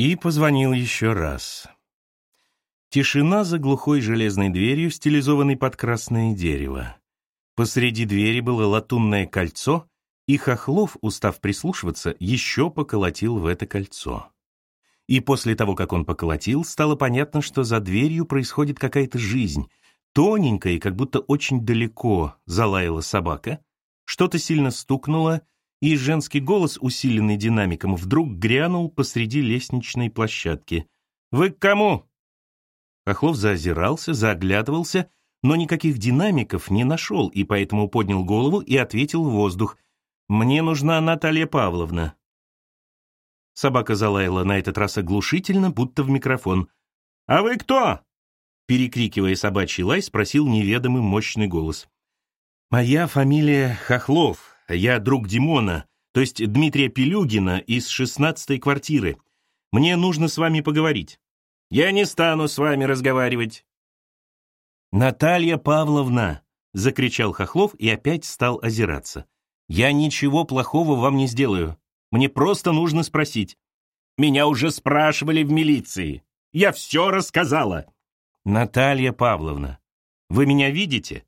И позвонил еще раз. Тишина за глухой железной дверью, стилизованной под красное дерево. Посреди двери было латунное кольцо, и Хохлов, устав прислушиваться, еще поколотил в это кольцо. И после того, как он поколотил, стало понятно, что за дверью происходит какая-то жизнь. Тоненькая и как будто очень далеко залаяла собака, что-то сильно стукнуло, и женский голос, усиленный динамиком, вдруг грянул посреди лестничной площадки. «Вы к кому?» Хохлов заозирался, заоглядывался, но никаких динамиков не нашел, и поэтому поднял голову и ответил в воздух. «Мне нужна Наталья Павловна». Собака залаяла на этот раз оглушительно, будто в микрофон. «А вы кто?» Перекрикивая собачий лай, спросил неведомый мощный голос. «Моя фамилия Хохлов», я друг Димона, то есть Дмитрия Пелюгина из шестнадцатой квартиры. Мне нужно с вами поговорить. Я не стану с вами разговаривать. Наталья Павловна, закричал Хохлов и опять стал озираться. Я ничего плохого вам не сделаю. Мне просто нужно спросить. Меня уже спрашивали в милиции. Я все рассказала. Наталья Павловна, вы меня видите?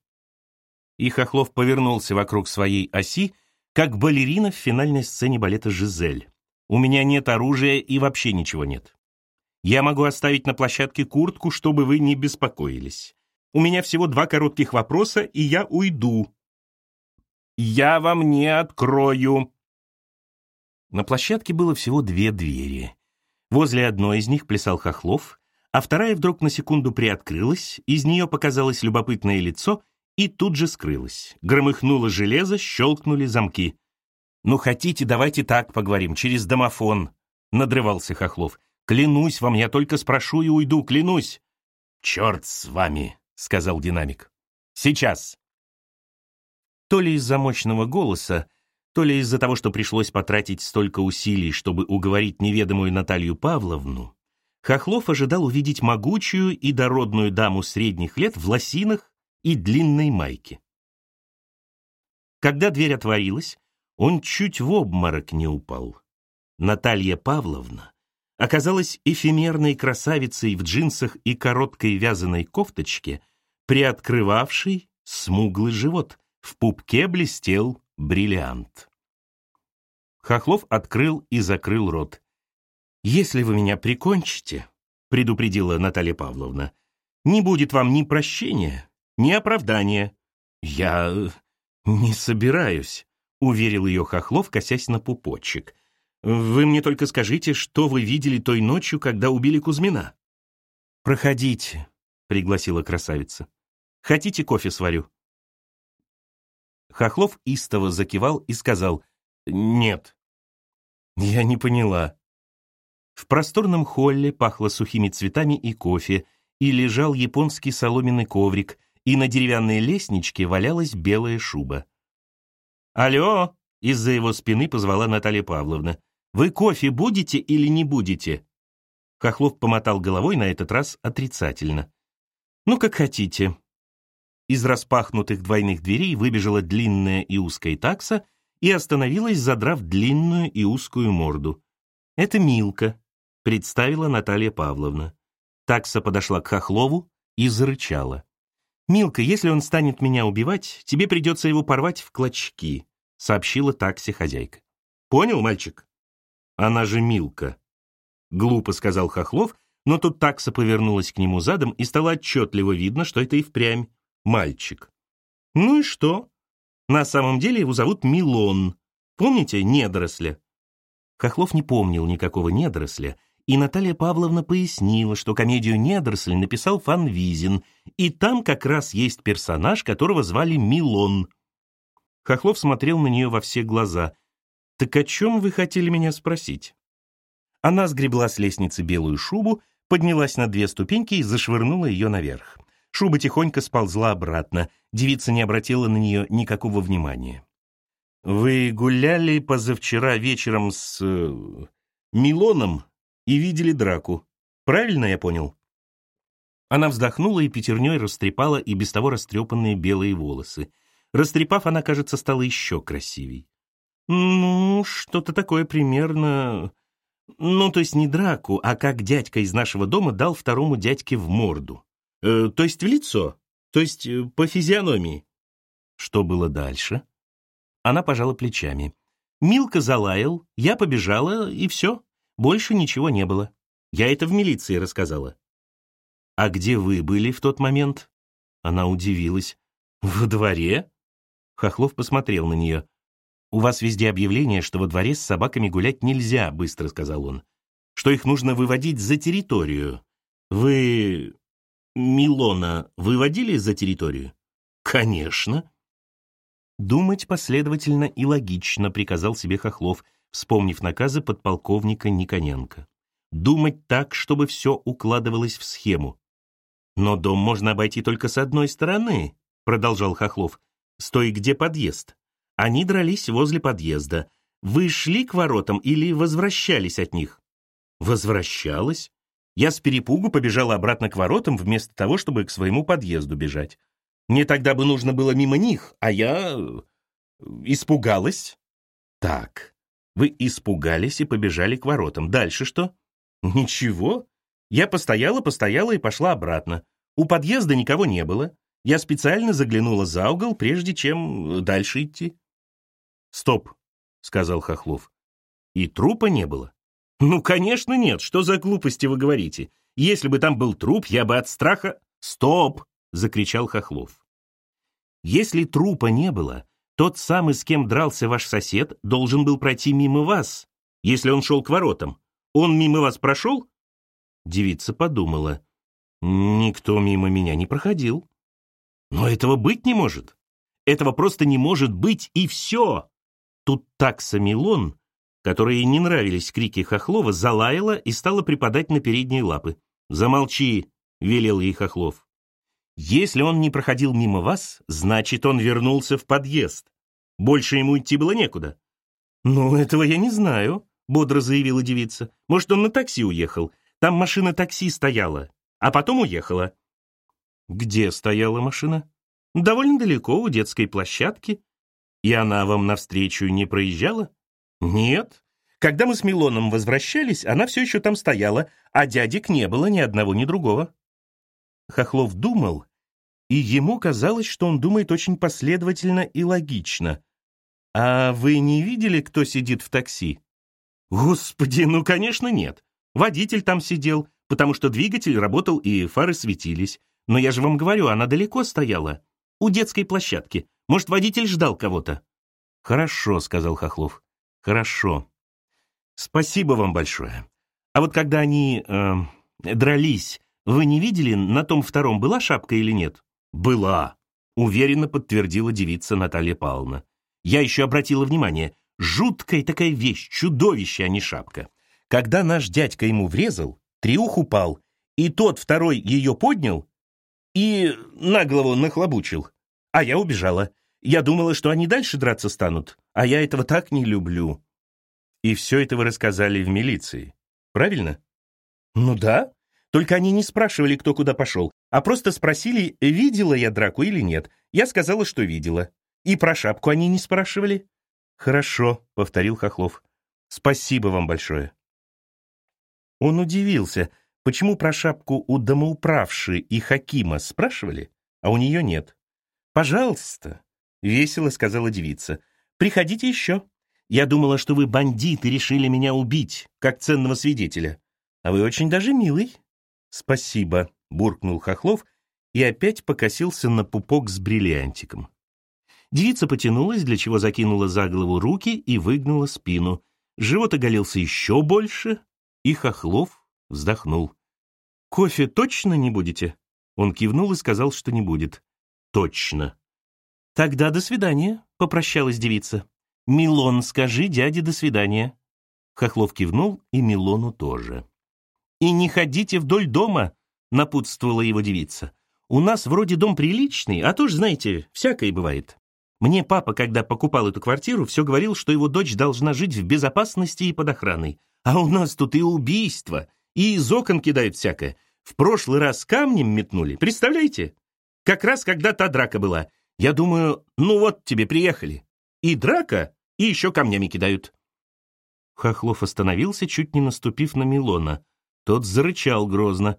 и Хохлов повернулся вокруг своей оси, как балерина в финальной сцене балета «Жизель». «У меня нет оружия и вообще ничего нет. Я могу оставить на площадке куртку, чтобы вы не беспокоились. У меня всего два коротких вопроса, и я уйду». «Я вам не открою». На площадке было всего две двери. Возле одной из них плясал Хохлов, а вторая вдруг на секунду приоткрылась, из нее показалось любопытное лицо и тут же скрылась. Громыхнуло железо, щелкнули замки. «Ну, хотите, давайте так поговорим, через домофон», — надрывался Хохлов. «Клянусь вам, я только спрошу и уйду, клянусь». «Черт с вами», — сказал динамик. «Сейчас». То ли из-за мощного голоса, то ли из-за того, что пришлось потратить столько усилий, чтобы уговорить неведомую Наталью Павловну, Хохлов ожидал увидеть могучую и дородную даму средних лет в лосинах и длинной майке. Когда дверь отворилась, он чуть в обморок не упал. Наталья Павловна оказалась эфемерной красавицей в джинсах и короткой вязаной кофточке, приоткрывавшей смуглый живот. В пупке блестел бриллиант. Хохлов открыл и закрыл рот. «Если вы меня прикончите», — предупредила Наталья Павловна, «не будет вам ни прощения, ни оправдания. Я э, не собираюсь, уверил ее Хохлов, косясь на пупочек. Вы мне только скажите, что вы видели той ночью, когда убили Кузьмина. Проходите, пригласила красавица. Хотите кофе сварю? Хохлов истово закивал и сказал «Нет». Я не поняла. В просторном холле пахло сухими цветами и кофе, и лежал японский соломенный коврик, и на деревянной лестничке валялась белая шуба. «Алло!» — из-за его спины позвала Наталья Павловна. «Вы кофе будете или не будете?» Хохлов помотал головой на этот раз отрицательно. «Ну, как хотите». Из распахнутых двойных дверей выбежала длинная и узкая такса и остановилась, задрав длинную и узкую морду. «Это Милка», — представила Наталья Павловна. Такса подошла к Хохлову и зарычала. «Милка, если он станет меня убивать, тебе придется его порвать в клочки», — сообщила такси хозяйка. «Понял, мальчик?» «Она же Милка», — глупо сказал Хохлов, но тут такса повернулась к нему задом, и стало отчетливо видно, что это и впрямь мальчик. «Ну и что? На самом деле его зовут Милон. Помните недоросля?» Хохлов не помнил никакого недоросля, и Наталья Павловна пояснила, что комедию «Недоросль» написал Фан Визин, и там как раз есть персонаж, которого звали Милон. Хохлов смотрел на нее во все глаза. «Так о чем вы хотели меня спросить?» Она сгребла с лестницы белую шубу, поднялась на две ступеньки и зашвырнула ее наверх. Шуба тихонько сползла обратно, девица не обратила на нее никакого внимания. «Вы гуляли позавчера вечером с... Э, Милоном?» И видели драку. Правильно я понял?» Она вздохнула и пятерней растрепала и без того растрепанные белые волосы. Растрепав, она, кажется, стала еще красивей. «Ну, что-то такое примерно... Ну, то есть не драку, а как дядька из нашего дома дал второму дядьке в морду. Э, то есть в лицо, то есть э, по физиономии. Что было дальше? Она пожала плечами. Милка залаял, я побежала, и все. Больше ничего не было. Я это в милиции рассказала. А где вы были в тот момент? Она удивилась. Во дворе? Хохлов посмотрел на нее. «У вас везде объявление, что во дворе с собаками гулять нельзя», — быстро сказал он. «Что их нужно выводить за территорию. Вы... Милона выводили за территорию?» «Конечно». «Думать последовательно и логично», — приказал себе Хохлов, вспомнив наказы подполковника Никоненко. «Думать так, чтобы все укладывалось в схему». «Но дом можно обойти только с одной стороны», — продолжал Хохлов. «Стой, где подъезд?» Они дрались возле подъезда. Вы шли к воротам или возвращались от них? Возвращалась. Я с перепугу побежала обратно к воротам, вместо того, чтобы к своему подъезду бежать. Мне тогда бы нужно было мимо них, а я... Э, испугалась. Так, вы испугались и побежали к воротам. Дальше что? Ничего. Я постояла, постояла и пошла обратно. У подъезда никого не было. Я специально заглянула за угол, прежде чем дальше идти. «Стоп», — сказал Хохлов. «И трупа не было?» «Ну, конечно, нет. Что за глупости вы говорите? Если бы там был труп, я бы от страха...» «Стоп!» — закричал Хохлов. «Если трупа не было, тот самый, с кем дрался ваш сосед, должен был пройти мимо вас, если он шел к воротам. Он мимо вас прошел?» Девица подумала. «Никто мимо меня не проходил». «Но этого быть не может. Этого просто не может быть, и все!» Тут такса Милон, которой не нравились крики Хохлова, залаяла и стала припадать на передние лапы. «Замолчи!» — велел ей Хохлов. «Если он не проходил мимо вас, значит, он вернулся в подъезд. Больше ему идти было некуда». «Ну, этого я не знаю», — бодро заявила девица. «Может, он на такси уехал? Там машина такси стояла, а потом уехала». «Где стояла машина?» «Довольно далеко, у детской площадки. И она вам навстречу не проезжала? Нет. Когда мы с Милоном возвращались, она все еще там стояла, а дядек не было ни одного, ни другого. Хохлов думал, и ему казалось, что он думает очень последовательно и логично. «А вы не видели, кто сидит в такси?» «Господи, ну, конечно, нет. Водитель там сидел, потому что двигатель работал и фары светились. Но я же вам говорю, она далеко стояла. У детской площадки. Может, водитель ждал кого-то?» «Хорошо», — сказал Хохлов. «Хорошо. Спасибо вам большое. А вот когда они э, дрались, вы не видели, на том втором была шапка или нет?» «Была», — уверенно подтвердила девица Наталья Павловна. «Я еще обратила внимание. Жуткая такая вещь, чудовище, а не шапка. Когда наш дядька ему врезал, триух упал, и тот второй ее поднял и на голову нахлобучил. А я убежала. Я думала, что они дальше драться станут, а я этого так не люблю. И все это вы рассказали в милиции, правильно? Ну да, только они не спрашивали, кто куда пошел, а просто спросили, видела я драку или нет. Я сказала, что видела. И про шапку они не спрашивали. Хорошо, повторил Хохлов. Спасибо вам большое. Он удивился, почему про шапку у домоуправши и Хакима спрашивали, а у нее нет. «Пожалуйста», — весело сказала девица. «Приходите еще. Я думала, что вы бандиты решили меня убить, как ценного свидетеля. А вы очень даже милый». «Спасибо», — буркнул Хохлов и опять покосился на пупок с бриллиантиком. Девица потянулась, для чего закинула за голову руки и выгнула спину. Живот оголился еще больше, и Хохлов вздохнул. «Кофе точно не будете?» Он кивнул и сказал, что не будет. «Точно». «Тогда до свидания», — попрощалась девица. «Милон, скажи дяде до свидания». Хохлов кивнул, и Милону тоже. «И не ходите вдоль дома», — напутствовала его девица. «У нас вроде дом приличный, а то ж, знаете, всякое бывает. Мне папа, когда покупал эту квартиру, все говорил, что его дочь должна жить в безопасности и под охраной. А у нас тут и убийство, и из окон кидают всякое. В прошлый раз камнем метнули, представляете? Как раз когда та драка была. Я думаю, ну вот тебе приехали. И драка, и еще камнями кидают. Хохлов остановился, чуть не наступив на Милона. Тот зарычал грозно.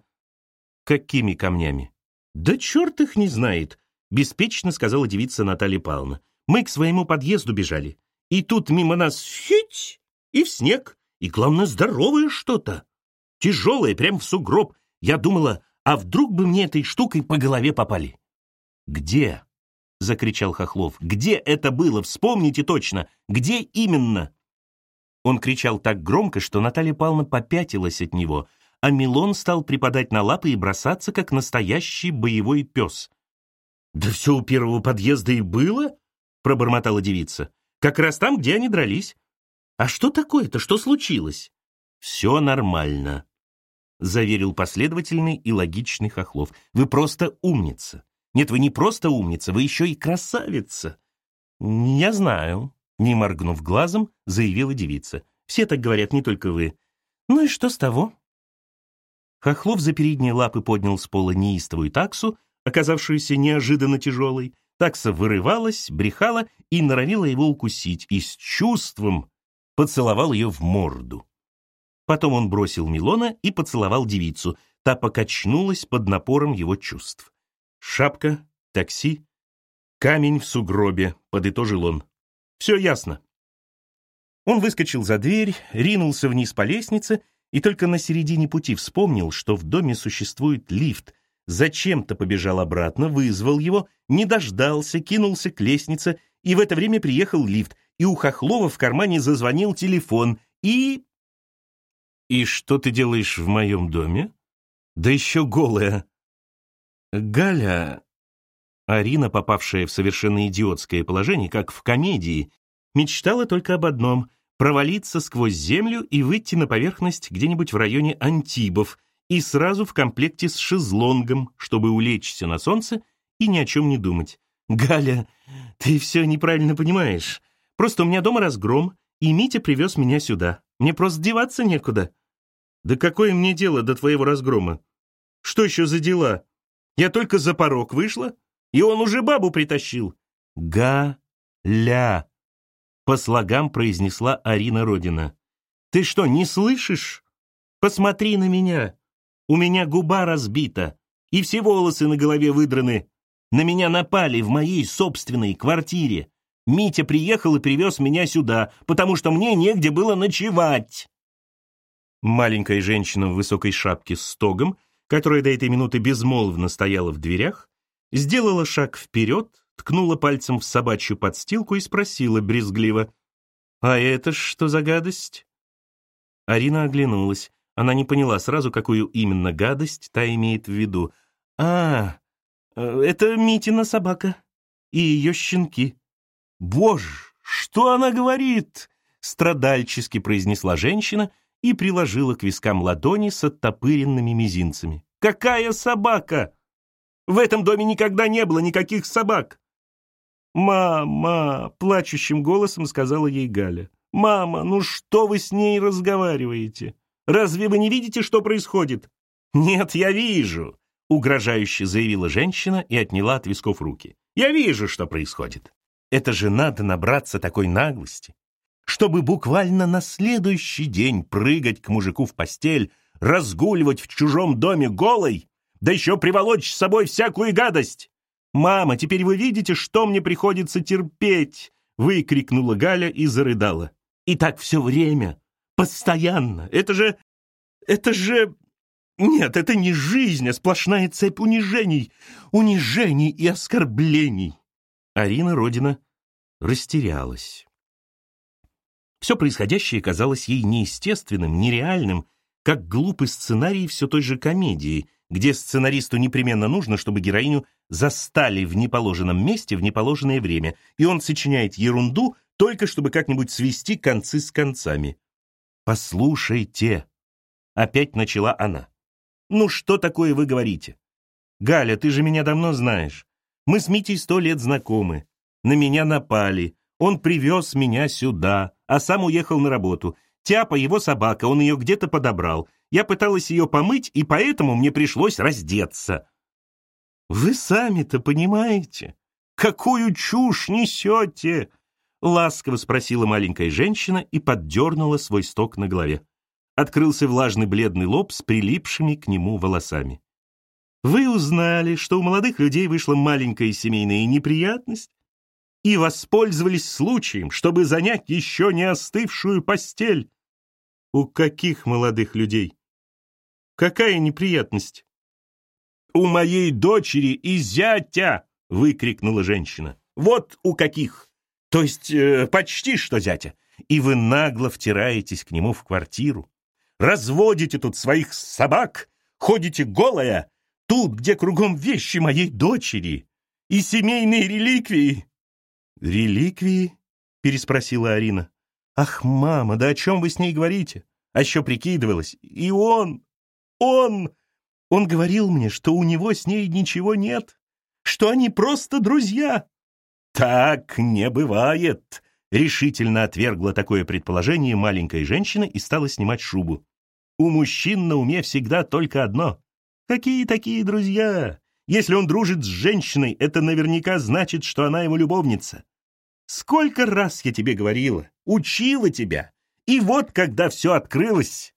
«Какими камнями?» «Да черт их не знает», — беспечно сказала девица Наталья Павловна. «Мы к своему подъезду бежали. И тут мимо нас хить и в снег. И, главное, здоровое что-то. Тяжелое, прям в сугроб. Я думала, а вдруг бы мне этой штукой по голове попали?» «Где?» — закричал Хохлов. «Где это было? Вспомните точно! Где именно?» Он кричал так громко, что Наталья Павловна попятилась от него, а Милон стал припадать на лапы и бросаться, как настоящий боевой пес. «Да все у первого подъезда и было?» — пробормотала девица. «Как раз там, где они дрались. А что такое-то? Что случилось?» «Все нормально», — заверил последовательный и логичный Хохлов. «Вы просто умница. Нет, вы не просто умница, вы еще и красавица». «Я знаю», не моргнув глазом, заявила девица. «Все так говорят, не только вы. Ну и что с того?» Хохлов за передние лапы поднял с пола неистовую таксу, оказавшуюся неожиданно тяжелой. Такса вырывалась, брехала и норовила его укусить, и с чувством поцеловал ее в морду. Потом он бросил Милона и поцеловал девицу. Та покачнулась под напором его чувств. «Шапка, такси, камень в сугробе», — подытожил он. Все ясно. Он выскочил за дверь, ринулся вниз по лестнице и только на середине пути вспомнил, что в доме существует лифт, зачем-то побежал обратно, вызвал его, не дождался, кинулся к лестнице, и в это время приехал лифт, и у Хохлова в кармане зазвонил телефон, и... «И что ты делаешь в моем доме?» «Да еще голая». «Галя, Арина, попавшая в совершенно идиотское положение, как в комедии, мечтала только об одном — провалиться сквозь землю и выйти на поверхность где-нибудь в районе Антибов и сразу в комплекте с шезлонгом, чтобы улечься на солнце и ни о чем не думать. «Галя, ты все неправильно понимаешь. Просто у меня дома разгром, и Митя привез меня сюда. Мне просто деваться некуда». «Да какое мне дело до твоего разгрома? Что еще за дела? Я только за порог вышла, и он уже бабу притащил. Га-ля, по слогам произнесла Арина Родина. Ты что, не слышишь? Посмотри на меня. У меня губа разбита, и все волосы на голове выдраны. На меня напали в моей собственной квартире. Митя приехал и привез меня сюда, потому что мне негде было ночевать. Маленькая женщина в высокой шапке с стогом, которая до этой минуты безмолвно стояла в дверях, сделала шаг вперед, ткнула пальцем в собачью подстилку и спросила брезгливо, «А это что за гадость?» Арина оглянулась. Она не поняла сразу, какую именно гадость та имеет в виду. «А, это Митина собака и ее щенки». «Боже, что она говорит?» страдальчески произнесла женщина и приложила к вискам ладони с оттопыренными мизинцами. «Какая собака? В этом доме никогда не было никаких собак!» «Мама!» — плачущим голосом сказала ей Галя. «Мама, ну что вы с ней разговариваете? Разве вы не видите, что происходит?» «Нет, я вижу!» — угрожающе заявила женщина и отняла от висков руки. «Я вижу, что происходит. Это же надо набраться такой наглости, чтобы буквально на следующий день прыгать к мужику в постель, разгуливать в чужом доме голой да еще приволочь с собой всякую гадость. «Мама, теперь вы видите, что мне приходится терпеть!» выкрикнула Галя и зарыдала. «И так все время, постоянно. Это же... это же... Нет, это не жизнь, а сплошная цепь унижений, унижений и оскорблений». Арина Родина растерялась. Все происходящее казалось ей неестественным, нереальным, как глупый сценарий все той же комедии, где сценаристу непременно нужно, чтобы героиню застали в неположенном месте в неположенное время, и он сочиняет ерунду только чтобы как-нибудь свести концы с концами. «Послушайте», — опять начала она. «Ну что такое вы говорите? Галя, ты же меня давно знаешь. Мы с Митей сто лет знакомы. На меня напали. Он привез меня сюда, а сам уехал на работу. Тяпа его собака, он ее где-то подобрал. Я пыталась ее помыть, и поэтому мне пришлось раздеться. Вы сами-то понимаете, какую чушь несете? Ласково спросила маленькая женщина и поддернула свой сток на голове. Открылся влажный бледный лоб с прилипшими к нему волосами. Вы узнали, что у молодых людей вышла маленькая семейная неприятность и воспользовались случаем, чтобы занять еще не остывшую постель. У каких молодых людей? Какая неприятность? У моей дочери и зятя, выкрикнула женщина. Вот у каких. То есть э, почти что зятя. И вы нагло втираетесь к нему в квартиру. Разводите тут своих собак, ходите голая, Тут, где кругом вещи моей дочери и семейные реликвии». «Реликвии?» — переспросила Арина. «Ах, мама, да о чем вы с ней говорите?» А еще прикидывалась. «И он! Он! Он говорил мне, что у него с ней ничего нет, что они просто друзья!» «Так не бывает!» — решительно отвергла такое предположение маленькая женщина и стала снимать шубу. «У мужчин на уме всегда только одно Какие такие друзья? Если он дружит с женщиной, это наверняка значит, что она его любовница. Сколько раз я тебе говорила, учила тебя. И вот когда все открылось...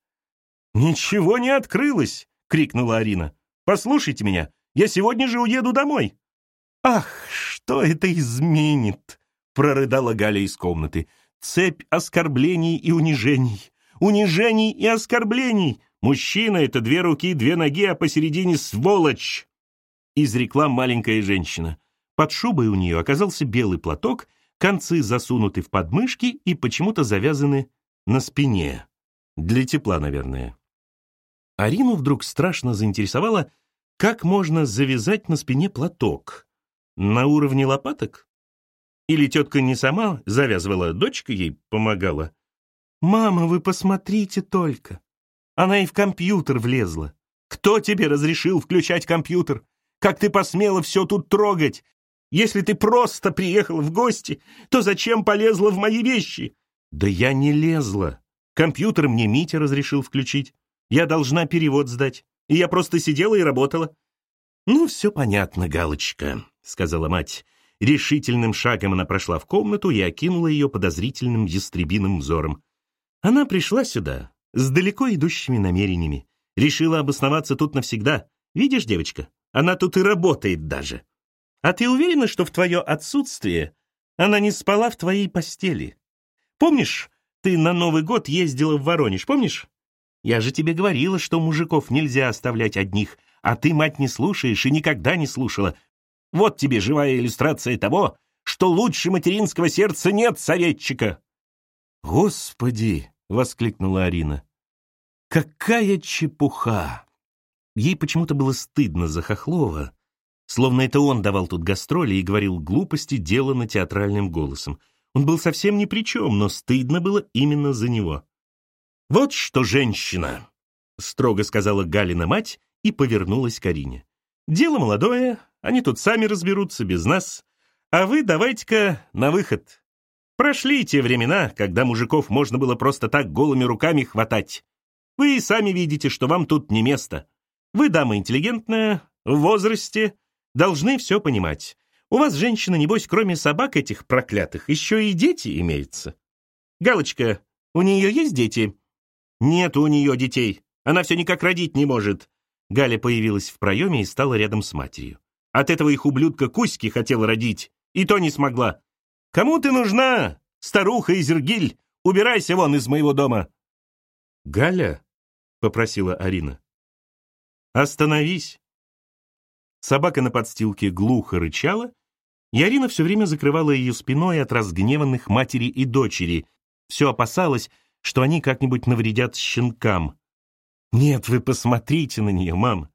«Ничего не открылось!» — крикнула Арина. «Послушайте меня, я сегодня же уеду домой». «Ах, что это изменит!» — прорыдала Галя из комнаты. «Цепь оскорблений и унижений, унижений и оскорблений. Мужчина — это две руки, две ноги, а посередине сволочь!» Изрекла маленькая женщина. Под шубой у нее оказался белый платок, концы засунуты в подмышки и почему-то завязаны на спине. Для тепла, наверное. Арину вдруг страшно заинтересовало, как можно завязать на спине платок. На уровне лопаток? Или тетка не сама завязывала, дочка ей помогала? «Мама, вы посмотрите только! Она и в компьютер влезла. Кто тебе разрешил включать компьютер? Как ты посмела все тут трогать? Если ты просто приехала в гости, то зачем полезла в мои вещи? Да я не лезла. Компьютер мне Митя разрешил включить. Я должна перевод сдать. И я просто сидела и работала. Ну, все понятно, Галочка, сказала мать. Решительным шагом она прошла в комнату и окинула ее подозрительным ястребиным взором. Она пришла сюда, с далеко идущими намерениями. Решила обосноваться тут навсегда. Видишь, девочка, она тут и работает даже. А ты уверена, что в твое отсутствие она не спала в твоей постели? Помнишь, ты на Новый год ездила в Воронеж, помнишь? Я же тебе говорила, что мужиков нельзя оставлять одних, а ты, мать, не слушаешь и никогда не слушала. Вот тебе живая иллюстрация того, что лучше материнского сердца нет советчика. Господи, — воскликнула Арина. Какая чепуха! Ей почему-то было стыдно за Хохлова, словно это он давал тут гастроли и говорил глупости, делано театральным голосом. Он был совсем ни при чем, но стыдно было именно за него. «Вот что женщина!» — строго сказала Галина мать и повернулась к Арине. «Дело молодое, они тут сами разберутся без нас, а вы давайте-ка на выход. Прошли те времена, когда мужиков можно было просто так голыми руками хватать. Вы и сами видите, что вам тут не место. Вы дама интеллигентная, в возрасте, должны все понимать. У вас, женщина, небось, кроме собак этих проклятых, еще и дети имеются. Галочка, у нее есть дети? Нет у нее детей. Она все никак родить не может. Галя появилась в проеме и стала рядом с матерью. От этого их ублюдка Кузьки хотела родить, и то не смогла. Кому ты нужна, старуха Изергиль? Убирайся вон из моего дома!» «Галя?» — попросила Арина. «Остановись!» Собака на подстилке глухо рычала, и Арина все время закрывала ее спиной от разгневанных матери и дочери, все опасалась, что они как-нибудь навредят щенкам. «Нет, вы посмотрите на нее, мам.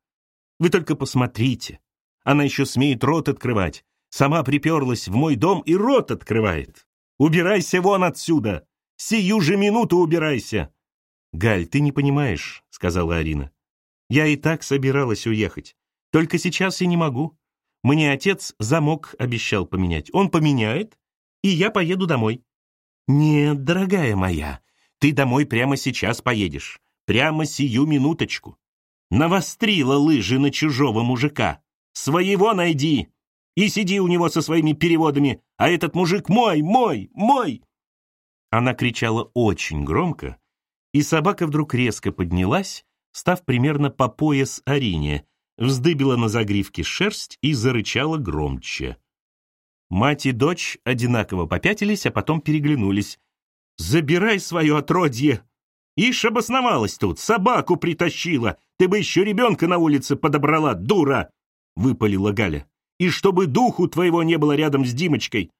Вы только посмотрите. Она еще смеет рот открывать. Сама приперлась в мой дом и рот открывает. Убирайся вон отсюда! Сию же минуту убирайся!» «Галь, ты не понимаешь», — сказала Арина. «Я и так собиралась уехать. Только сейчас я не могу. Мне отец замок обещал поменять. Он поменяет, и я поеду домой». «Нет, дорогая моя, ты домой прямо сейчас поедешь. Прямо сию минуточку. Навострила лыжи на чужого мужика. Своего найди. и сиди у него со своими переводами, а этот мужик мой, мой, мой!» Она кричала очень громко, и собака вдруг резко поднялась, став примерно по пояс Арине, вздыбила на загривке шерсть и зарычала громче. Мать и дочь одинаково попятились, а потом переглянулись. «Забирай свое отродье!» «Ишь обосновалась тут, собаку притащила! Ты бы еще ребенка на улице подобрала, дура!» — выпалила Галя. «И чтобы духу твоего не было рядом с Димочкой!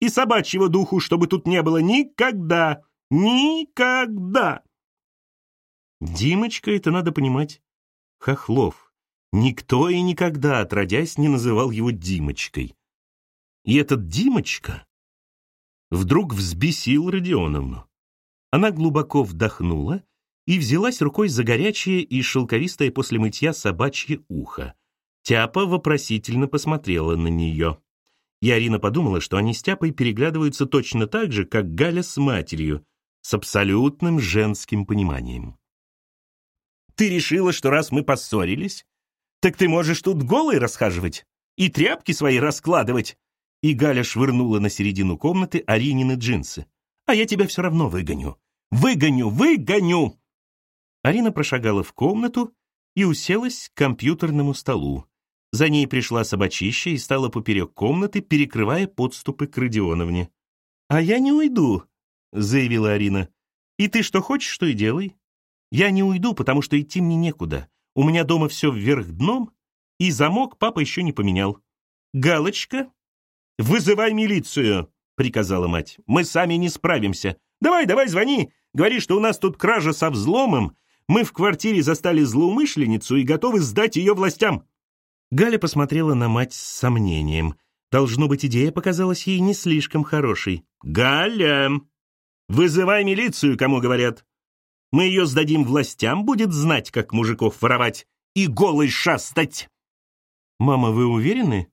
И собачьего духу, чтобы тут не было никогда! Никогда!» Димочка, это надо понимать, Хохлов. Никто и никогда, отродясь, не называл его Димочкой. И этот Димочка вдруг взбесил Родионовну. Она глубоко вдохнула и взялась рукой за горячее и шелковистое после мытья собачье ухо. Тяпа вопросительно посмотрела на нее. И Арина подумала, что они с Тяпой переглядываются точно так же, как Галя с матерью, с абсолютным женским пониманием. «Ты решила, что раз мы поссорились, так ты можешь тут голой расхаживать и тряпки свои раскладывать?» И Галя швырнула на середину комнаты Аринины джинсы. «А я тебя все равно выгоню. Выгоню, выгоню!» Арина прошагала в комнату и уселась к компьютерному столу. За ней пришла собачища и стала поперек комнаты, перекрывая подступы к Родионовне. «А я не уйду», — заявила Арина. «И ты что хочешь, что и делай. Я не уйду, потому что идти мне некуда. У меня дома все вверх дном, и замок папа еще не поменял. Галочка, «Вызывай милицию!» — приказала мать. «Мы сами не справимся. Давай, давай, звони. Говори, что у нас тут кража со взломом. Мы в квартире застали злоумышленницу и готовы сдать ее властям». Галя посмотрела на мать с сомнением. Должно быть, идея показалась ей не слишком хорошей. «Галя! Вызывай милицию, кому говорят. Мы ее сдадим властям, будет знать, как мужиков воровать и голой шастать». «Мама, вы уверены?»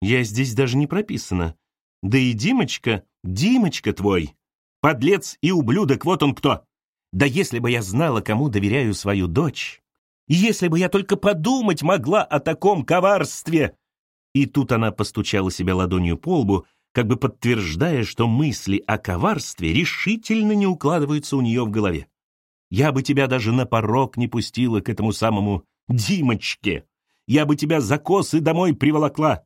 Я здесь даже не прописана. Да и Димочка, Димочка твой, подлец и ублюдок, вот он кто. Да если бы я знала, кому доверяю свою дочь, если бы я только подумать могла о таком коварстве!» И тут она постучала себя ладонью по лбу, как бы подтверждая, что мысли о коварстве решительно не укладываются у нее в голове. «Я бы тебя даже на порог не пустила к этому самому Димочке. Я бы тебя за косы домой приволокла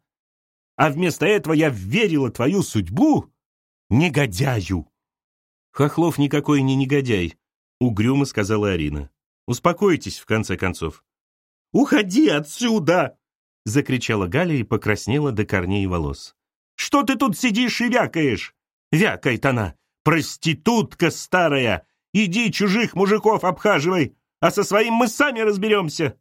а вместо этого я верила твою судьбу негодяю. Хохлов никакой не негодяй, угрюмо сказала Арина. Успокойтесь, в конце концов. Уходи отсюда! закричала Галя и покраснела до корней волос. Что ты тут сидишь и вякаешь? Вякает она. Проститутка старая! Иди чужих мужиков обхаживай, а со своим мы сами разберемся.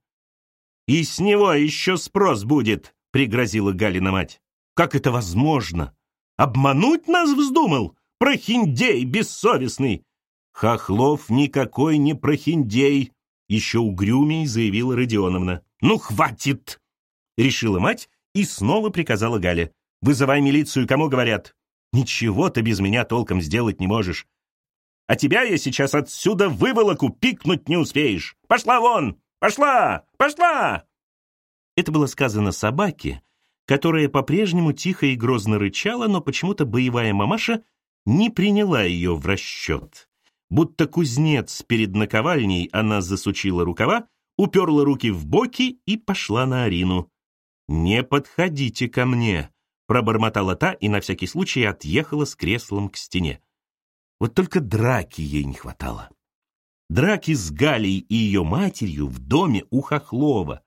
И с него еще спрос будет, пригрозила Галина мать. Как это возможно? Обмануть нас вздумал? Прохиндей бессовестный!» «Хохлов никакой не прохиндей!» Еще угрюмей заявила Родионовна. «Ну, хватит!» Решила мать и снова приказала Гале. «Вызывай милицию, кому говорят. Ничего ты без меня толком сделать не можешь. А тебя я сейчас отсюда выволоку, пикнуть не успеешь. Пошла вон! Пошла! Пошла!» Это было сказано собаке, которая по-прежнему тихо и грозно рычала, но почему-то боевая мамаша не приняла ее в расчет. Будто кузнец перед наковальней она засучила рукава, уперла руки в боки и пошла на Арину. «Не подходите ко мне», — пробормотала та и на всякий случай отъехала с креслом к стене. Вот только драки ей не хватало. Драки с Галей и ее матерью в доме у Хохлова.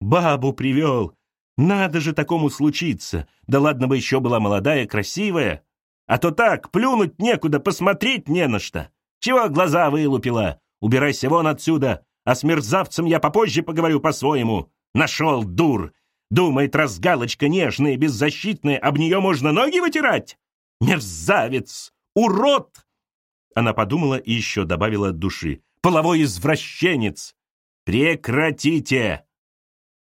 «Бабу привел», надо же такому случиться. Да ладно бы еще была молодая, красивая. А то так, плюнуть некуда, посмотреть не на что. Чего глаза вылупила? Убирайся вон отсюда. А с мерзавцем я попозже поговорю по-своему. Нашел, дур. Думает, разгалочка нежная, беззащитная, об нее можно ноги вытирать? Мерзавец! Урод! Она подумала и еще добавила от души. Половой извращенец! Прекратите!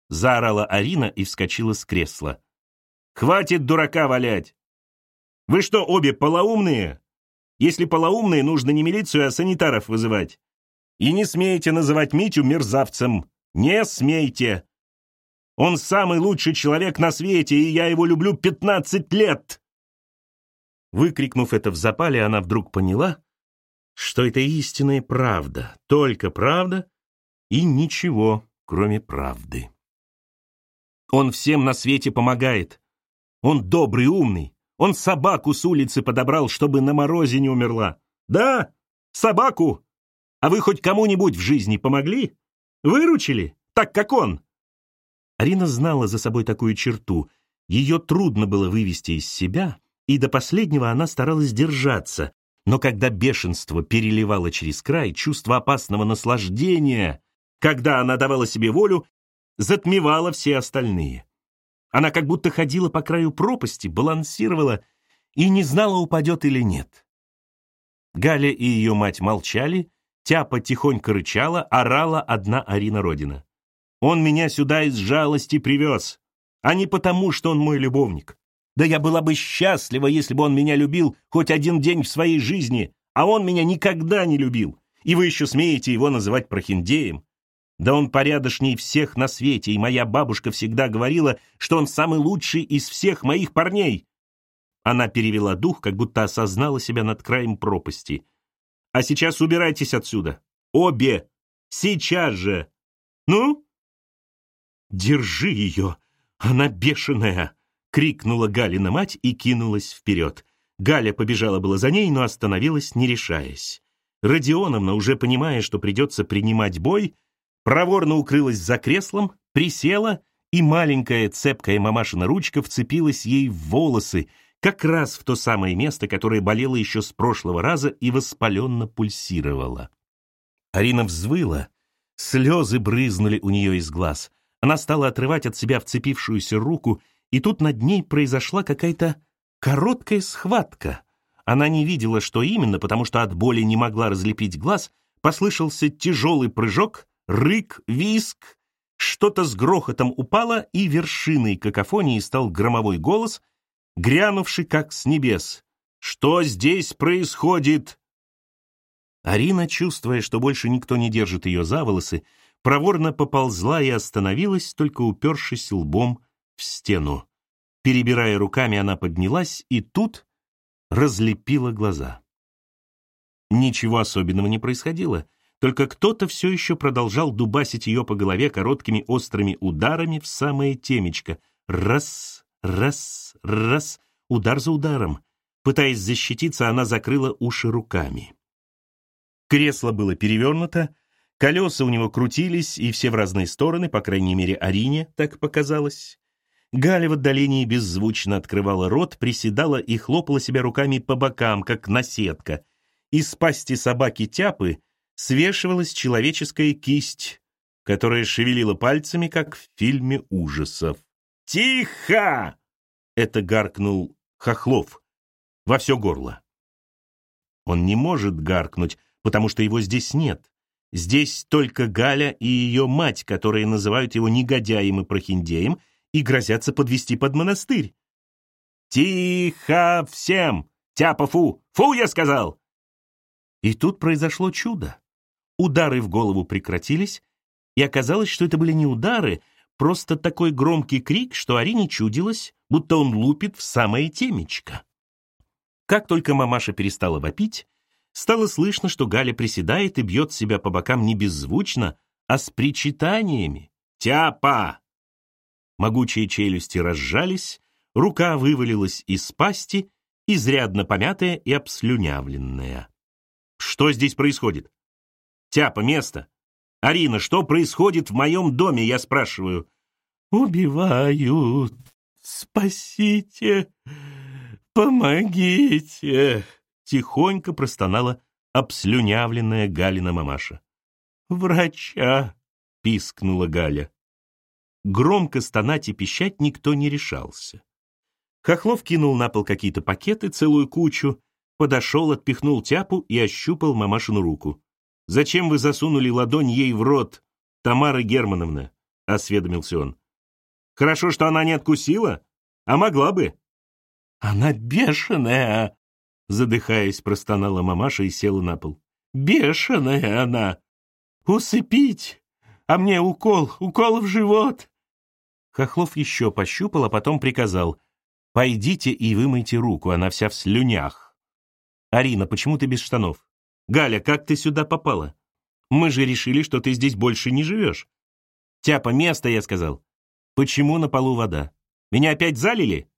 Заорала Арина и вскочила с кресла. «Хватит дурака валять! Вы что, обе полоумные? Если полоумные, нужно не милицию, а санитаров вызывать. И не смейте называть Митю мерзавцем! Не смейте!» Он самый лучший человек на свете, и я его люблю пятнадцать лет!» Выкрикнув это в запале, она вдруг поняла, что это истинная правда, только правда и ничего, кроме правды. Он всем на свете помогает. Он добрый, умный. Он собаку с улицы подобрал, чтобы на морозе не умерла. Да, собаку. А вы хоть кому-нибудь в жизни помогли? Выручили? Так, как он?» Арина знала за собой такую черту. Ее трудно было вывести из себя, и до последнего она старалась держаться, но когда бешенство переливало через край, чувство опасного наслаждения, когда она давала себе волю, затмевало все остальные. Она как будто ходила по краю пропасти, балансировала и не знала, упадет или нет. Галя и ее мать молчали, Тяпа тихонько рычала, орала одна Арина Родина. «Он меня сюда из жалости привез, а не потому, что он мой любовник. Да я была бы счастлива, если бы он меня любил хоть один день в своей жизни, а он меня никогда не любил. И вы еще смеете его называть прохиндеем? Да он порядочней всех на свете, и моя бабушка всегда говорила, что он самый лучший из всех моих парней. Она перевела дух, как будто осознала себя над краем пропасти. А сейчас убирайтесь отсюда. Обе! Сейчас же! Ну? Держи ее! Она бешеная! — крикнула Галина мать и кинулась вперед. Галя побежала было за ней, но остановилась, не решаясь. Родионовна, уже понимая, что придется принимать бой, проворно укрылась за креслом, присела, и маленькая цепкая мамашина ручка вцепилась ей в волосы, как раз в то самое место, которое болело еще с прошлого раза и воспаленно пульсировало. Арина взвыла, слезы брызнули у нее из глаз. Она стала отрывать от себя вцепившуюся руку и тут над ней произошла какая-то короткая схватка. Она не видела, что именно, потому что от боли не могла разлепить глаз, послышался тяжелый прыжок, рык, виск, что-то с грохотом упало, и вершиной какофонии стал громовой голос, грянувший как с небес. «Что здесь происходит?» Арина, чувствуя, что больше никто не держит ее за волосы, проворно поползла и остановилась, только упершись лбом в стену. Перебирая руками, она поднялась и тут разлепила глаза. Ничего особенного не происходило, только кто-то все еще продолжал дубасить ее по голове короткими острыми ударами в самое темечко. Раз, раз, раз, удар за ударом. Пытаясь защититься, она закрыла уши руками. Кресло было перевернуто, колеса у него крутились, и все в разные стороны, по крайней мере, Арине так показалось. Галя в отдалении беззвучно открывала рот, приседала и хлопала себя руками по бокам, как наседка. Из пасти собаки-тяпы свешивалась человеческая кисть, которая шевелила пальцами, как в фильме ужасов. «Тихо!» — это гаркнул Хохлов во все горло. Он не может гаркнуть, потому что его здесь нет. Здесь только Галя и ее мать, которые называют его негодяем и прохиндеем, и грозятся подвести под монастырь. «Тихо всем! Тяпа фу! Фу, я сказал!» И тут произошло чудо. Удары в голову прекратились, и оказалось, что это были не удары, просто такой громкий крик, что Арине чудилось, будто он лупит в самое темечко. Как только мамаша перестала вопить, стало слышно, что Галя приседает и бьет себя по бокам не беззвучно, а с причитаниями. «Тяпа! Могучие челюсти разжались, рука вывалилась из пасти, изрядно помятая и обслюнявленная. Что здесь происходит? Тяпа, место! Арина, что происходит в моем доме, я спрашиваю? Убивают. Спасите. Помогите. Тихонько простонала обслюнявленная Галина мамаша. «Врача!» — пискнула Галя. Громко стонать и пищать никто не решался. Хохлов кинул на пол какие-то пакеты, целую кучу, подошел, отпихнул тяпу и ощупал мамашину руку. «Зачем вы засунули ладонь ей в рот, Тамара Германовна?» — осведомился он. «Хорошо, что она не откусила, а могла бы». «Она бешеная!» — задыхаясь, простонала мамаша и села на пол. «Бешеная она! Усыпить! А мне укол, укол в живот!» Хохлов еще пощупал, а потом приказал. «Пойдите и вымойте руку, она вся в слюнях». «Арина, почему ты без штанов?» «Галя, как ты сюда попала? Мы же решили, что ты здесь больше не живешь». «Тяпа, место, я сказал». «Почему на полу вода? Меня опять залили?»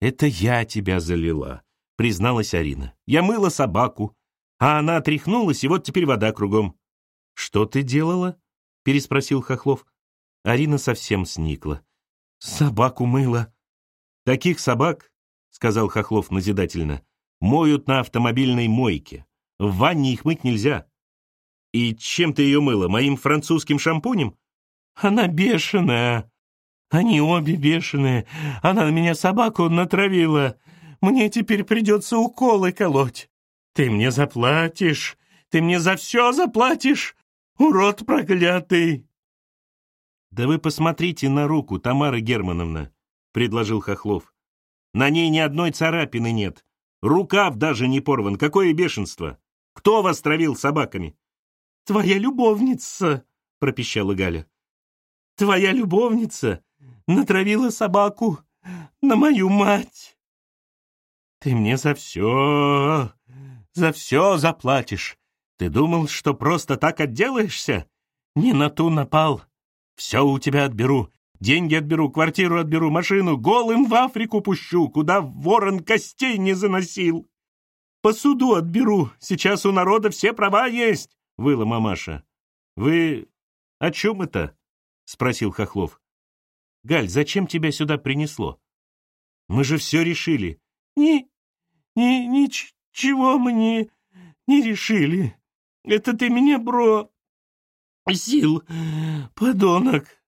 «Это я тебя залила», — призналась Арина. «Я мыла собаку, а она отряхнулась, и вот теперь вода кругом». «Что ты делала?» — переспросил Хохлов. Арина совсем сникла. «Собаку мыла». «Таких собак, — сказал Хохлов назидательно, — моют на автомобильной мойке. В ванне их мыть нельзя». «И чем ты ее мыла? Моим французским шампунем?» «Она бешеная. Они обе бешеные. Она на меня собаку натравила. Мне теперь придется уколы колоть. Ты мне заплатишь. Ты мне за все заплатишь, урод проклятый!» «Да вы посмотрите на руку, Тамара Германовна», — предложил Хохлов. «На ней ни одной царапины нет. Рукав даже не порван. Какое бешенство! Кто вас травил собаками?» «Твоя любовница», — пропищала Галя. «Твоя любовница натравила собаку на мою мать». «Ты мне за все, за все заплатишь. Ты думал, что просто так отделаешься? Не на ту напал. Все у тебя отберу. Деньги отберу, квартиру отберу, машину. Голым в Африку пущу, куда ворон костей не заносил. По суду отберу. Сейчас у народа все права есть, — выла мамаша. Вы о чем это? — спросил Хохлов. Галь, зачем тебя сюда принесло? Мы же все решили. Ни, ни, ничего мы не, не решили. Это ты меня, бро, сил, подонок.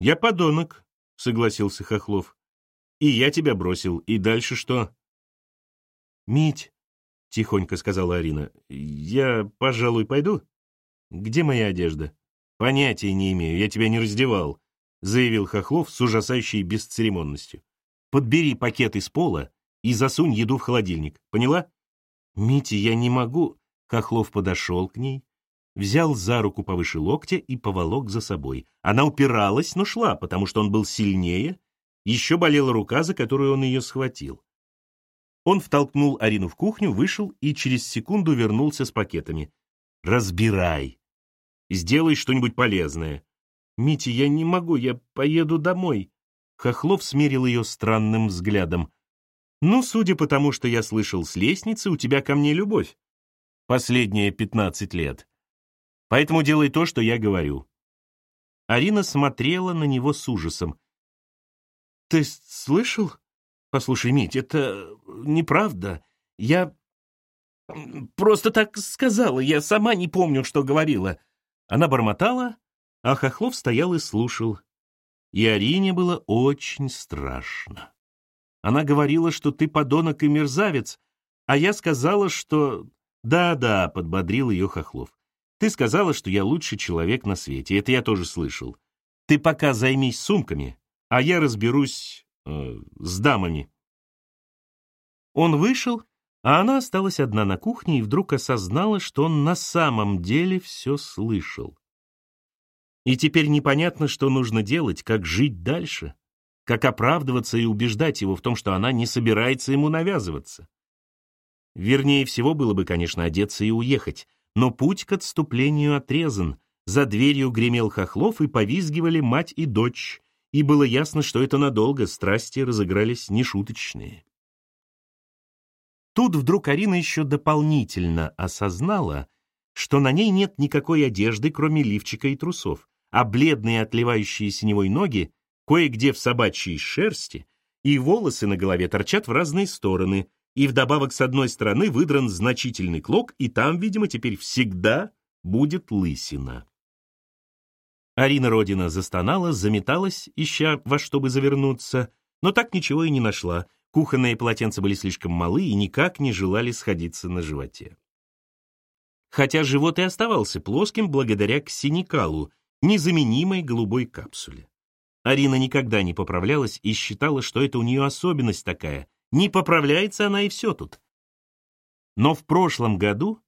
Я подонок, согласился Хохлов. И я тебя бросил. И дальше что? Мить, тихонько сказала Арина, я, пожалуй, пойду. Где моя одежда? Понятия не имею, я тебя не раздевал, заявил Хохлов с ужасающей бесцеремонностью. Подбери пакет из пола и засунь еду в холодильник. Поняла? Мити, я не могу. Хохлов подошел к ней, взял за руку повыше локтя и поволок за собой. Она упиралась, но шла, потому что он был сильнее, еще болела рука, за которую он ее схватил. Он втолкнул Арину в кухню, вышел и через секунду вернулся с пакетами. «Разбирай. Сделай что-нибудь полезное». «Митя, я не могу, я поеду домой». Хохлов смерил ее странным взглядом. «Ну, судя по тому, что я слышал с лестницы, у тебя ко мне любовь. Последние пятнадцать лет. Поэтому делай то, что я говорю». Арина смотрела на него с ужасом. «Ты слышал? Послушай, Мить, это неправда. Я просто так сказала, я сама не помню, что говорила». Она бормотала, а Хохлов стоял и слушал. И Арине было очень страшно. Она говорила, что ты подонок и мерзавец, а я сказала, что... Да-да, подбодрил ее Хохлов. Ты сказала, что я лучший человек на свете. Это я тоже слышал. Ты пока займись сумками, а я разберусь э, с дамами. Он вышел, а она осталась одна на кухне и вдруг осознала, что он на самом деле все слышал. И теперь непонятно, что нужно делать, как жить дальше, как оправдываться и убеждать его в том, что она не собирается ему навязываться. Вернее всего было бы, конечно, одеться и уехать, но путь к отступлению отрезан. За дверью гремел Хохлов, и повизгивали мать и дочь, и было ясно, что это надолго, страсти разыгрались нешуточные. Тут вдруг Арина еще дополнительно осознала, что на ней нет никакой одежды, кроме лифчика и трусов, а бледные отливающие синевой ноги кое-где в собачьей шерсти, и волосы на голове торчат в разные стороны, и вдобавок с одной стороны выдран значительный клок, и там, видимо, теперь всегда будет лысина. Арина Родина застонала, заметалась, ища во что бы завернуться, но так ничего и не нашла. Кухонные полотенца были слишком малы и никак не желали сходиться на животе. Хотя живот и оставался плоским благодаря ксеникалу, незаменимой голубой капсуле. Арина никогда не поправлялась и считала, что это у нее особенность такая, не поправляется она и все тут. Но в прошлом году,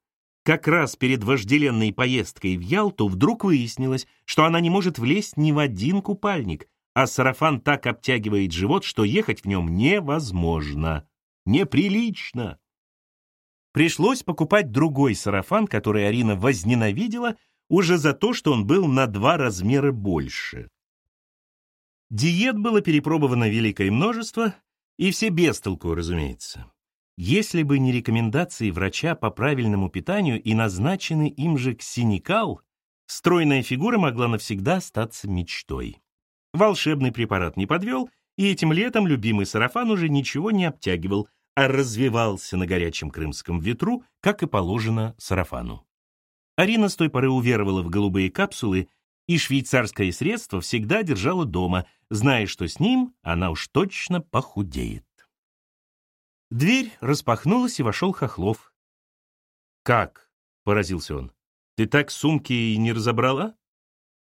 как раз перед вожделенной поездкой в Ялту, вдруг выяснилось, что она не может влезть ни в один купальник, а сарафан так обтягивает живот, что ехать в нем невозможно. Неприлично. Пришлось покупать другой сарафан, который Арина возненавидела уже за то, что он был на два размера больше. Диет было перепробовано великое множество, и все без толку, разумеется. Если бы не рекомендации врача по правильному питанию и назначенный им же ксеникал, стройная фигура могла навсегда остаться мечтой. Волшебный препарат не подвел, и этим летом любимый сарафан уже ничего не обтягивал, а развивался на горячем крымском ветру, как и положено сарафану. Арина с той поры уверовала в голубые капсулы и швейцарское средство всегда держала дома, зная, что с ним она уж точно похудеет. Дверь распахнулась, и вошел Хохлов. «Как?» — поразился он. «Ты так сумки и не разобрала?»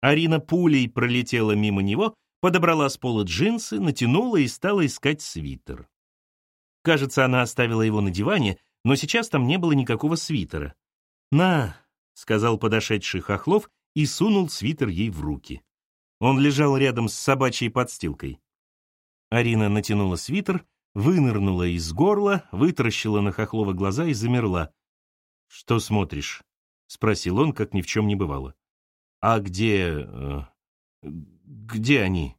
Арина пулей пролетела мимо него, подобрала с пола джинсы, натянула и стала искать свитер. Кажется, она оставила его на диване, но сейчас там не было никакого свитера. «На», — сказал подошедший Хохлов и сунул свитер ей в руки. Он лежал рядом с собачьей подстилкой. Арина натянула свитер, вынырнула из горла, вытаращила на Хохлова глаза и замерла. «Что смотришь?» — спросил он, как ни в чем не бывало. «А где... Э, где они?»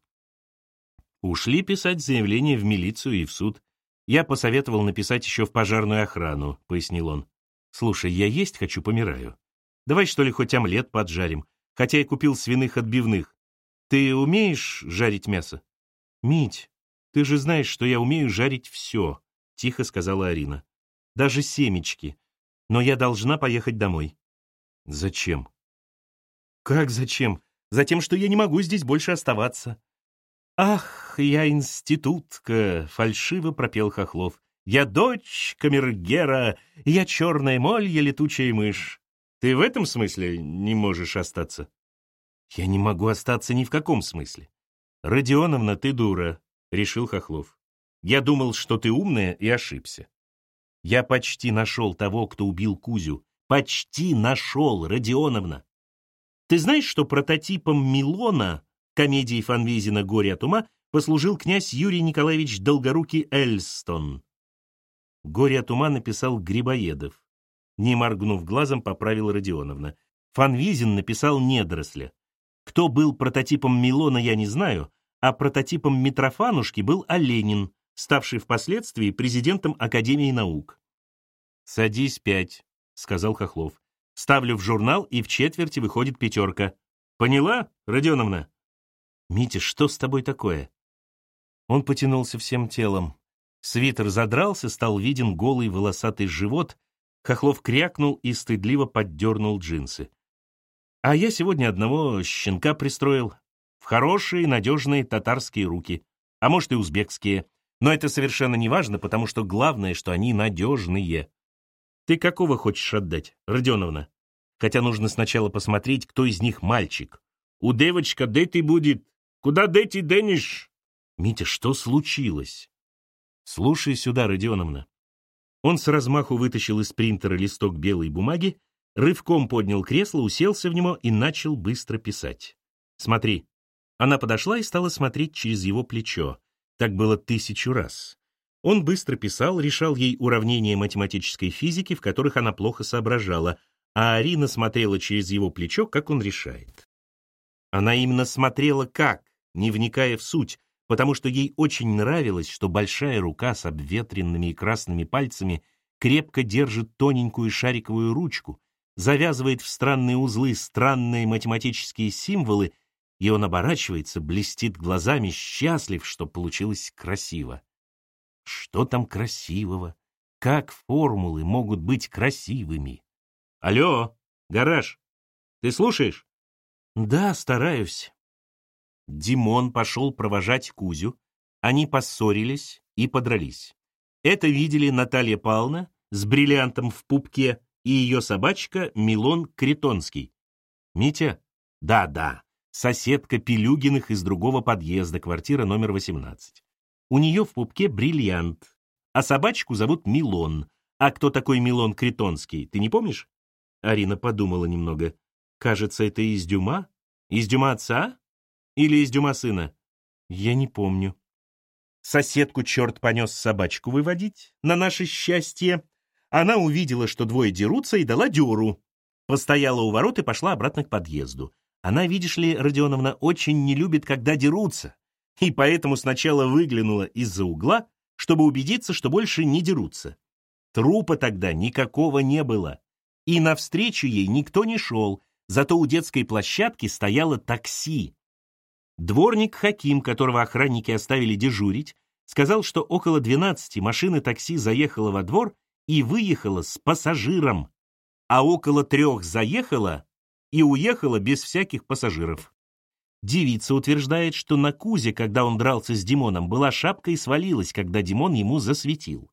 Ушли писать заявление в милицию и в суд. Я посоветовал написать еще в пожарную охрану, пояснил он. Слушай, я есть хочу, помираю. Давай, что ли, хоть омлет поджарим, хотя я купил свиных отбивных. Ты умеешь жарить мясо? Мить, «Ты же знаешь, что я умею жарить все», — тихо сказала Арина. «Даже семечки. Но я должна поехать домой». «Зачем?» «Как зачем? Затем, что я не могу здесь больше оставаться». «Ах, я институтка!» — фальшиво пропел Хохлов. «Я дочь камергера, я черная моль, я летучая мышь. Ты в этом смысле не можешь остаться?» «Я не могу остаться ни в каком смысле. Родионовна, ты дура. — решил Хохлов. «Я думал, что ты умная, и ошибся. Я почти нашел того, кто убил Кузю. Почти нашел, Родионовна. Ты знаешь, что прототипом Милона комедии Фанвизина «Горе от ума» послужил князь Юрий Николаевич Долгорукий Эльстон? «Горе от ума» написал Грибоедов. Не моргнув глазом, поправила Родионовна. Фанвизин написал «Недоросля». Кто был прототипом Милона, я не знаю, а прототипом Митрофанушки был Оленин, ставший впоследствии президентом Академии наук. «Садись пять», — сказал Хохлов. «Ставлю в журнал, и в четверти выходит пятерка. Поняла, Родионовна?» «Митя, что с тобой такое?» Он потянулся всем телом. Свитер задрался, стал виден голый волосатый живот. Хохлов крякнул и стыдливо поддернул джинсы. «А я сегодня одного щенка пристроил, хорошие, надежные татарские руки, а может и узбекские. Но это совершенно не важно, потому что главное, что они надежные. Ты какого хочешь отдать, Родионовна? Хотя нужно сначала посмотреть, кто из них мальчик. У девочка дети будет. Куда дети денешь? Митя, что случилось? Слушай сюда, Родионовна. Он с размаху вытащил из принтера листок белой бумаги, рывком поднял кресло, уселся в него и начал быстро писать. Смотри, она подошла и стала смотреть через его плечо. Так было тысячу раз. Он быстро писал, решал ей уравнения математической физики, в которых она плохо соображала, а Арина смотрела через его плечо, как он решает. Она именно смотрела как, не вникая в суть, потому что ей очень нравилось, что большая рука с обветренными и красными пальцами крепко держит тоненькую шариковую ручку, завязывает в странные узлы странные математические символы и он оборачивается, блестит глазами, счастлив, что получилось красиво. Что там красивого? Как формулы могут быть красивыми? Алло, гараж, ты слушаешь? Да, стараюсь. Димон пошел провожать Кузю. Они поссорились и подрались. Это видели Наталья Павловна с бриллиантом в пупке и ее собачка Милон Критонский. Митя? Да-да, соседка Пелюгиных из другого подъезда, квартира номер 18. У нее в пупке бриллиант, а собачку зовут Милон. А кто такой Милон Критонский, ты не помнишь? Арина подумала немного. Кажется, это из Дюма? Из Дюма отца? Или из Дюма сына? Я не помню. Соседку черт понес собачку выводить, на наше счастье. Она увидела, что двое дерутся, и дала дёру. Постояла у ворот и пошла обратно к подъезду. Она, видишь ли, Родионовна, очень не любит, когда дерутся, и поэтому сначала выглянула из-за угла, чтобы убедиться, что больше не дерутся. Трупа тогда никакого не было, и навстречу ей никто не шел, зато у детской площадки стояло такси. Дворник Хаким, которого охранники оставили дежурить, сказал, что около 12 машины такси заехала во двор и выехала с пассажиром, а около трех заехала и уехала без всяких пассажиров. Девица утверждает, что на Кузе, когда он дрался с Димоном, была шапка и свалилась, когда Димон ему засветил.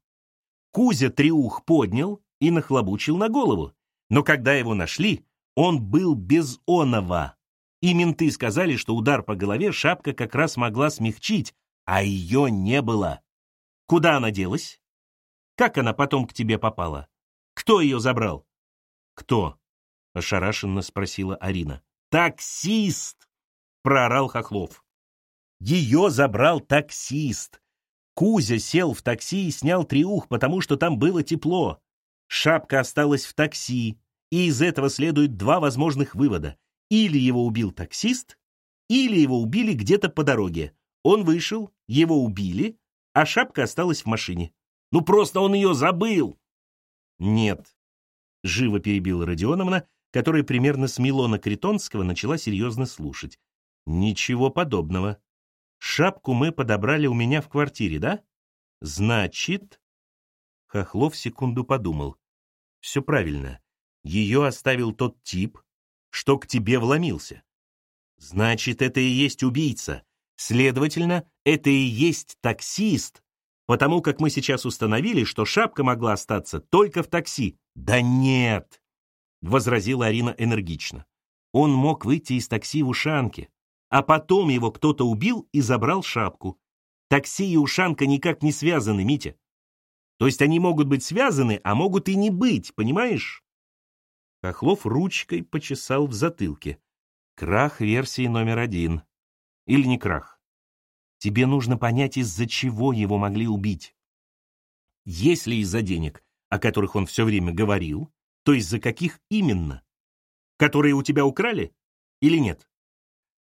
Кузя триух поднял и нахлобучил на голову, но когда его нашли, он был без оного. И менты сказали, что удар по голове шапка как раз могла смягчить, а ее не было. Куда она делась? Как она потом к тебе попала? Кто ее забрал? Кто? Ошарашенно спросила Арина. Таксист! Проорал Хохлов. Ее забрал таксист. Кузя сел в такси и снял триух, потому что там было тепло. Шапка осталась в такси, и из этого следует два возможных вывода. Или его убил таксист, или его убили где-то по дороге. Он вышел, его убили, а шапка осталась в машине. Ну просто он ее забыл. Нет, живо перебила Родионовна, которая примерно с Милона Критонского начала серьезно слушать. Ничего подобного. Шапку мы подобрали у меня в квартире, да? Значит... Хохлов секунду подумал. Все правильно. Ее оставил тот тип, что к тебе вломился. Значит, это и есть убийца. Следовательно, это и есть таксист, потому как мы сейчас установили, что шапка могла остаться только в такси. Да нет, возразила Арина энергично. Он мог выйти из такси в ушанке, а потом его кто-то убил и забрал шапку. Такси и ушанка никак не связаны, Митя. То есть они могут быть связаны, а могут и не быть, понимаешь? Хохлов ручкой почесал в затылке. Крах версии номер один. Или не крах? Тебе нужно понять, из-за чего его могли убить. Если из-за денег, о которых он все время говорил, то из-за каких именно? Которые у тебя украли или нет?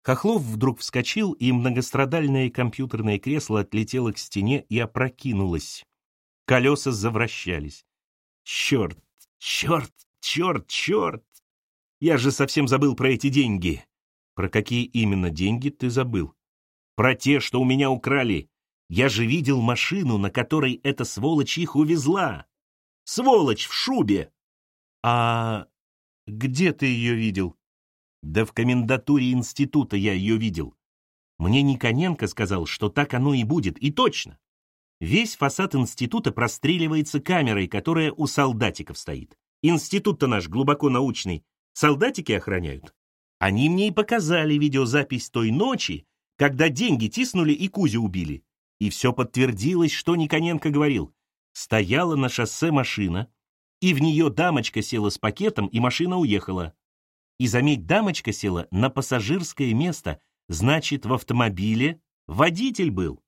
Хохлов вдруг вскочил, и многострадальное компьютерное кресло отлетело к стене и опрокинулось. Колеса завращались. Черт, черт, черт, черт! Я же совсем забыл про эти деньги. Про какие именно деньги ты забыл? Про те, что у меня украли. Я же видел машину, на которой эта сволочь их увезла. Сволочь в шубе. А где ты ее видел? Да в комендатуре института я ее видел. Мне Никоненко сказал, что так оно и будет, и точно. Весь фасад института простреливается камерой, которая у солдатиков стоит. Институт-то наш глубоко научный, Солдатики охраняют. Они мне и показали видеозапись той ночи, когда деньги тиснули и Кузю убили. И все подтвердилось, что Никоненко говорил. Стояла на шоссе машина, и в нее дамочка села с пакетом, и машина уехала. И, заметь, дамочка села на пассажирское место, значит, в автомобиле водитель был.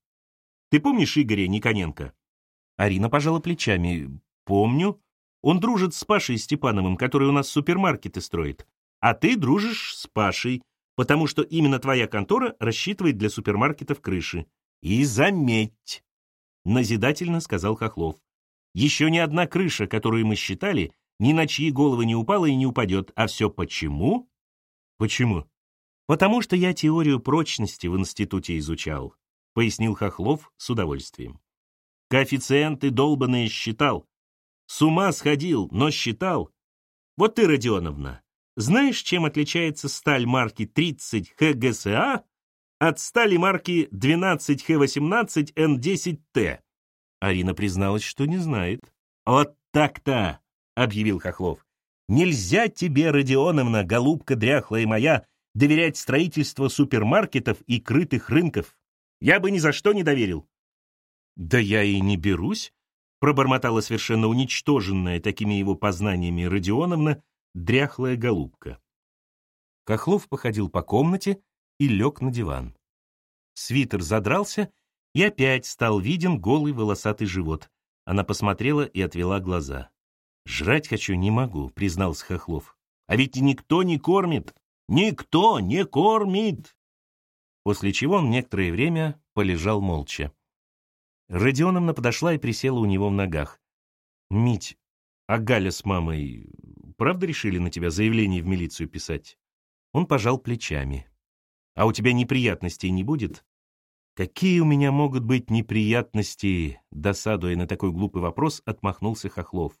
Ты помнишь Игоря Никоненко? Арина пожала плечами. Помню. Он дружит с Пашей Степановым, который у нас супермаркеты строит. А ты дружишь с Пашей, потому что именно твоя контора рассчитывает для супермаркетов крыши. И заметь, назидательно сказал Хохлов. Еще ни одна крыша, которую мы считали, ни на чьи головы не упала и не упадет. А все почему? Почему? Потому что я теорию прочности в институте изучал, пояснил Хохлов с удовольствием. Коэффициенты долбанные считал, с ума сходил, но считал. Вот ты, Родионовна, знаешь, чем отличается сталь марки 30 ХГСА от стали марки 12 Х18Н10Т? Арина призналась, что не знает. Вот так-то, объявил Хохлов. Нельзя тебе, Родионовна, голубка дряхлая моя, доверять строительству супермаркетов и крытых рынков. Я бы ни за что не доверил. Да я и не берусь, пробормотала совершенно уничтоженная такими его познаниями Родионовна, дряхлая голубка. Кохлов походил по комнате и лег на диван. Свитер задрался, и опять стал виден голый волосатый живот. Она посмотрела и отвела глаза. «Жрать хочу, не могу», — признался Хохлов. «А ведь никто не кормит! Никто не кормит!» После чего он некоторое время полежал молча. Родионовна подошла и присела у него в ногах. «Мить, а Галя с мамой правда решили на тебя заявление в милицию писать?» Он пожал плечами. «А у тебя неприятностей не будет?» «Какие у меня могут быть неприятности?» Досадуя на такой глупый вопрос, отмахнулся Хохлов.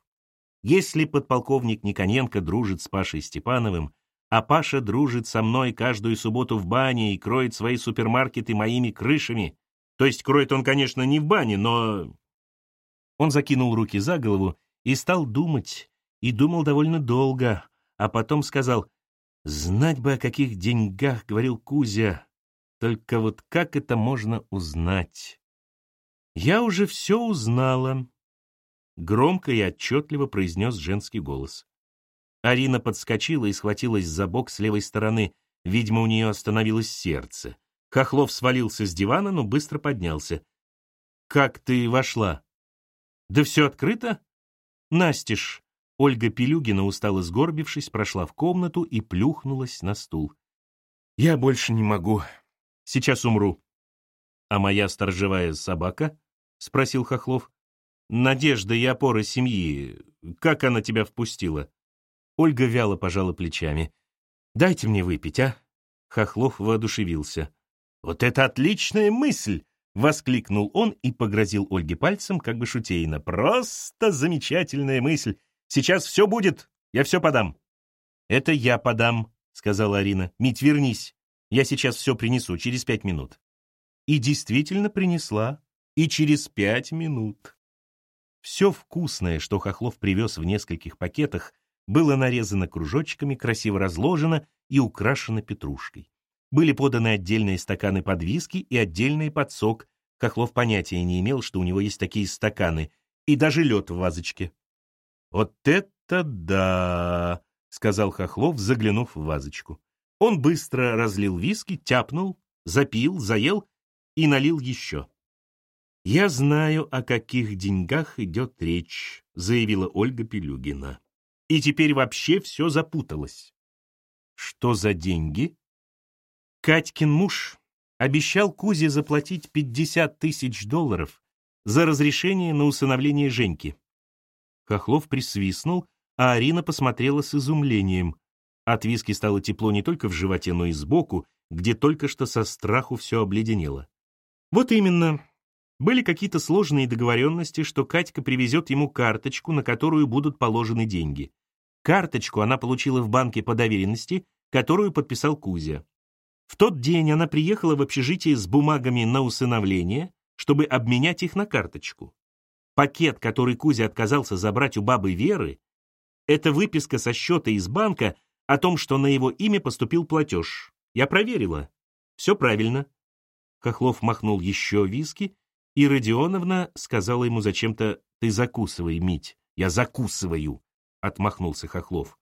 «Если подполковник Никоненко дружит с Пашей Степановым, а Паша дружит со мной каждую субботу в бане и кроет свои супермаркеты моими крышами, то есть кроет он, конечно, не в бане, но...» Он закинул руки за голову и стал думать, и думал довольно долго, а потом сказал, «Знать бы, о каких деньгах, — говорил Кузя, — только вот как это можно узнать?» «Я уже все узнала», — громко и отчетливо произнес женский голос. Арина подскочила и схватилась за бок с левой стороны. Видимо, у нее остановилось сердце. Хохлов свалился с дивана, но быстро поднялся. «Как ты вошла?» «Да все открыто?» «Настежь». Ольга Пелюгина, устало сгорбившись, прошла в комнату и плюхнулась на стул. «Я больше не могу. Сейчас умру». «А моя сторожевая собака?» — спросил Хохлов. «Надежда и опора семьи. Как она тебя впустила?» Ольга вяло пожала плечами. «Дайте мне выпить, а?» Хохлов воодушевился. «Вот это отличная мысль!» — воскликнул он и погрозил Ольге пальцем, как бы шутейно. «Просто замечательная мысль! Сейчас все будет, я все подам». «Это я подам», — сказала Арина. «Мить, вернись, я сейчас все принесу, через пять минут». И действительно принесла, и через пять минут. Все вкусное, что Хохлов привез в нескольких пакетах, было нарезано кружочками, красиво разложено и украшено петрушкой. Были поданы отдельные стаканы под виски и отдельные под сок. Хохлов понятия не имел, что у него есть такие стаканы, и даже лед в вазочке. «Вот это да!» — сказал Хохлов, заглянув в вазочку. Он быстро разлил виски, тяпнул, запил, заел и налил еще. «Я знаю, о каких деньгах идет речь», — заявила Ольга Пелюгина. «И теперь вообще все запуталось». «Что за деньги?» Катькин муж обещал Кузе заплатить 50 тысяч долларов за разрешение на усыновление Женьки. Хохлов присвистнул, а Арина посмотрела с изумлением. От виски стало тепло не только в животе, но и сбоку, где только что со страху все обледенело. Вот именно. Были какие-то сложные договоренности, что Катька привезет ему карточку, на которую будут положены деньги. Карточку она получила в банке по доверенности, которую подписал Кузя. В тот день она приехала в общежитие с бумагами на усыновление, чтобы обменять их на карточку. Пакет, который Кузя отказался забрать у бабы Веры, это выписка со счета из банка о том, что на его имя поступил платеж. Я проверила. Все правильно. Хохлов махнул еще виски, и Родионовна сказала ему зачем-то «Ты закусывай, Мить». «Я закусываю», — отмахнулся Хохлов.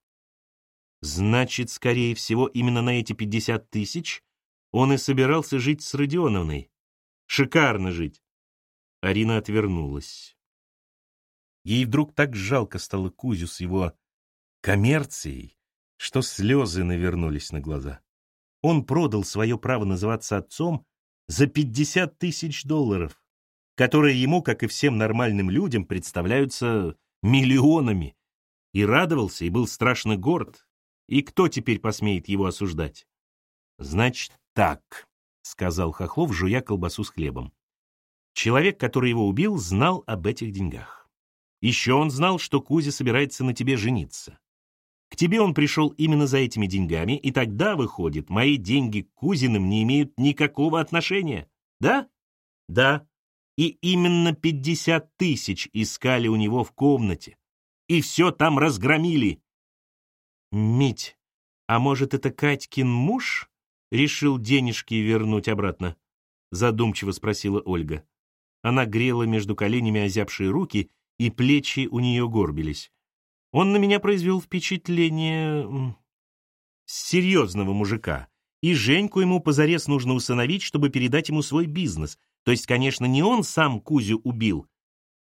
Значит, скорее всего, именно на эти 50 тысяч он и собирался жить с Родионовной. Шикарно жить. Арина отвернулась. Ей вдруг так жалко стало Кузю с его коммерцией, что слезы навернулись на глаза. Он продал свое право называться отцом за 50 тысяч долларов, которые ему, как и всем нормальным людям, представляются миллионами, и радовался, и был страшно горд, и кто теперь посмеет его осуждать? Значит, так, сказал Хохлов, жуя колбасу с хлебом. Человек, который его убил, знал об этих деньгах. Еще он знал, что Кузя собирается на тебе жениться. К тебе он пришел именно за этими деньгами, и тогда, выходит, мои деньги к Кузиным не имеют никакого отношения. Да? Да. И именно пятьдесят тысяч искали у него в комнате. И все там разгромили. «Мить, а может, это Катькин муж решил денежки вернуть обратно?» Задумчиво спросила Ольга. Она грела между коленями озябшие руки, и плечи у нее горбились. Он на меня произвел впечатление серьезного мужика, И Женьку ему позарез нужно усыновить, чтобы передать ему свой бизнес. То есть, конечно, не он сам Кузю убил,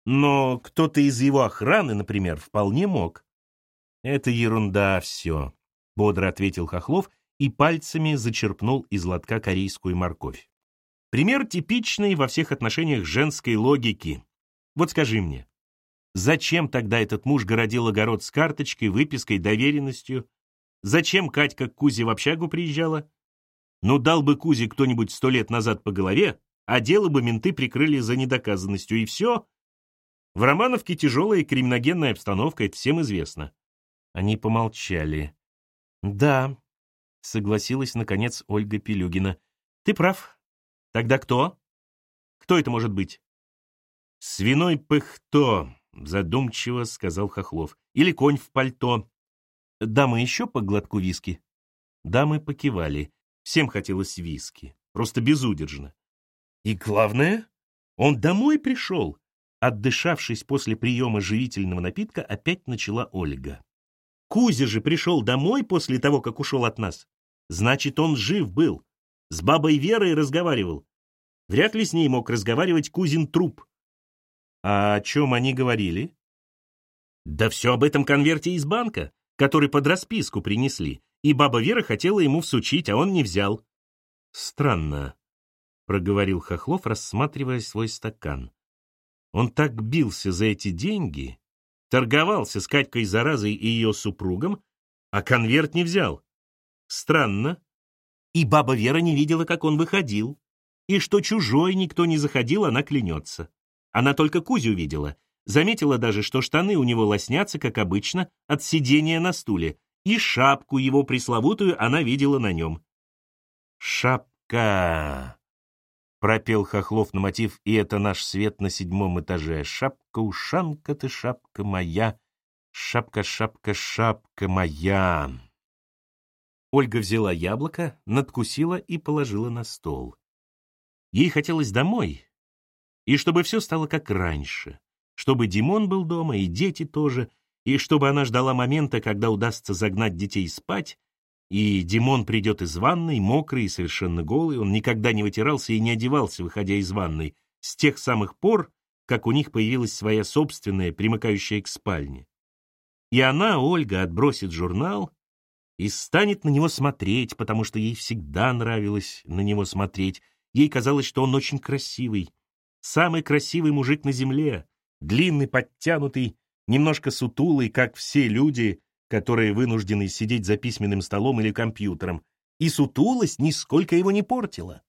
но кто-то из его охраны, например, вполне мог. «Это ерунда все», — бодро ответил Хохлов и пальцами зачерпнул из лотка корейскую морковь. Пример типичный во всех отношениях женской логики. Вот скажи мне, зачем тогда этот муж городил огород с карточкой, выпиской, доверенностью? Зачем Катька к Кузе в общагу приезжала? Ну, дал бы Кузе кто-нибудь сто лет назад по голове, а дело бы менты прикрыли за недоказанностью, и все. В Романовке тяжелая криминогенная обстановка, это всем известно. Они помолчали. «Да», — согласилась, наконец, Ольга Пелюгина. «Ты прав. Тогда кто? Кто это может быть?» «Свиной пыхто», — задумчиво сказал Хохлов. «Или конь в пальто». «Дамы еще по глотку виски?» Дамы покивали. Всем хотелось виски. Просто безудержно. И главное, он домой пришел. Отдышавшись после приема живительного напитка, опять начала Ольга. Кузя же пришел домой после того, как ушел от нас. Значит, он жив был. С бабой Верой разговаривал. Вряд ли с ней мог разговаривать Кузин труп. А о чем они говорили? Да все об этом конверте из банка, который под расписку принесли, и баба Вера хотела ему всучить, а он не взял. Странно, проговорил Хохлов, рассматривая свой стакан. Он так бился за эти деньги, торговался с Катькой Заразой и ее супругом, а конверт не взял. Странно. И баба Вера не видела, как он выходил. И что чужой никто не заходил, она клянется. Она только Кузю видела. Заметила даже, что штаны у него лоснятся, как обычно, от сидения на стуле, и шапку его пресловутую она видела на нем. «Шапка!» — пропел Хохлов на мотив, и это наш свет на седьмом этаже. «Шапка-ушанка ты, шапка моя! Шапка, шапка, шапка моя!» Ольга взяла яблоко, надкусила и положила на стол. Ей хотелось домой, и чтобы все стало как раньше, чтобы Димон был дома, и дети тоже, и чтобы она ждала момента, когда удастся загнать детей спать, и Димон придет из ванной, мокрый и совершенно голый, он никогда не вытирался и не одевался, выходя из ванной, с тех самых пор, как у них появилась своя собственная, примыкающая к спальне. И она, Ольга, отбросит журнал и станет на него смотреть, потому что ей всегда нравилось на него смотреть. Ей казалось, что он очень красивый, самый красивый мужик на земле, длинный, подтянутый, немножко сутулый, как все люди, которые вынуждены сидеть за письменным столом или компьютером, и сутулость нисколько его не портила.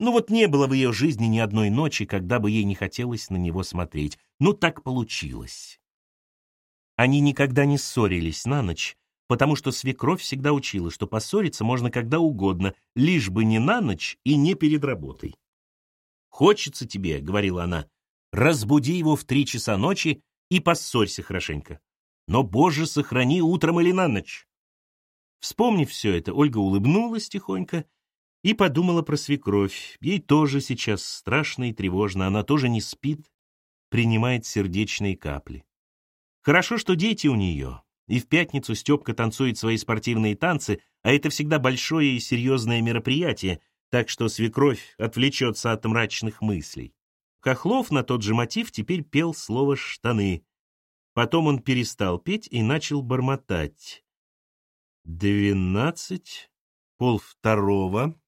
Ну вот не было в ее жизни ни одной ночи, когда бы ей не хотелось на него смотреть. Ну так получилось. Они никогда не ссорились на ночь, потому что свекровь всегда учила, что поссориться можно когда угодно, лишь бы не на ночь и не перед работой. «Хочется тебе», — говорила она, — «разбуди его в три часа ночи и поссорься хорошенько. Но, Боже, сохрани утром или на ночь». Вспомнив все это, Ольга улыбнулась тихонько и подумала про свекровь. Ей тоже сейчас страшно и тревожно, она тоже не спит, принимает сердечные капли. Хорошо, что дети у нее, и в пятницу Степка танцует свои спортивные танцы, а это всегда большое и серьезное мероприятие, так что свекровь отвлечется от мрачных мыслей. Хохлов на тот же мотив теперь пел слово «штаны». Потом он перестал петь и начал бормотать. «Двенадцать, полвторого,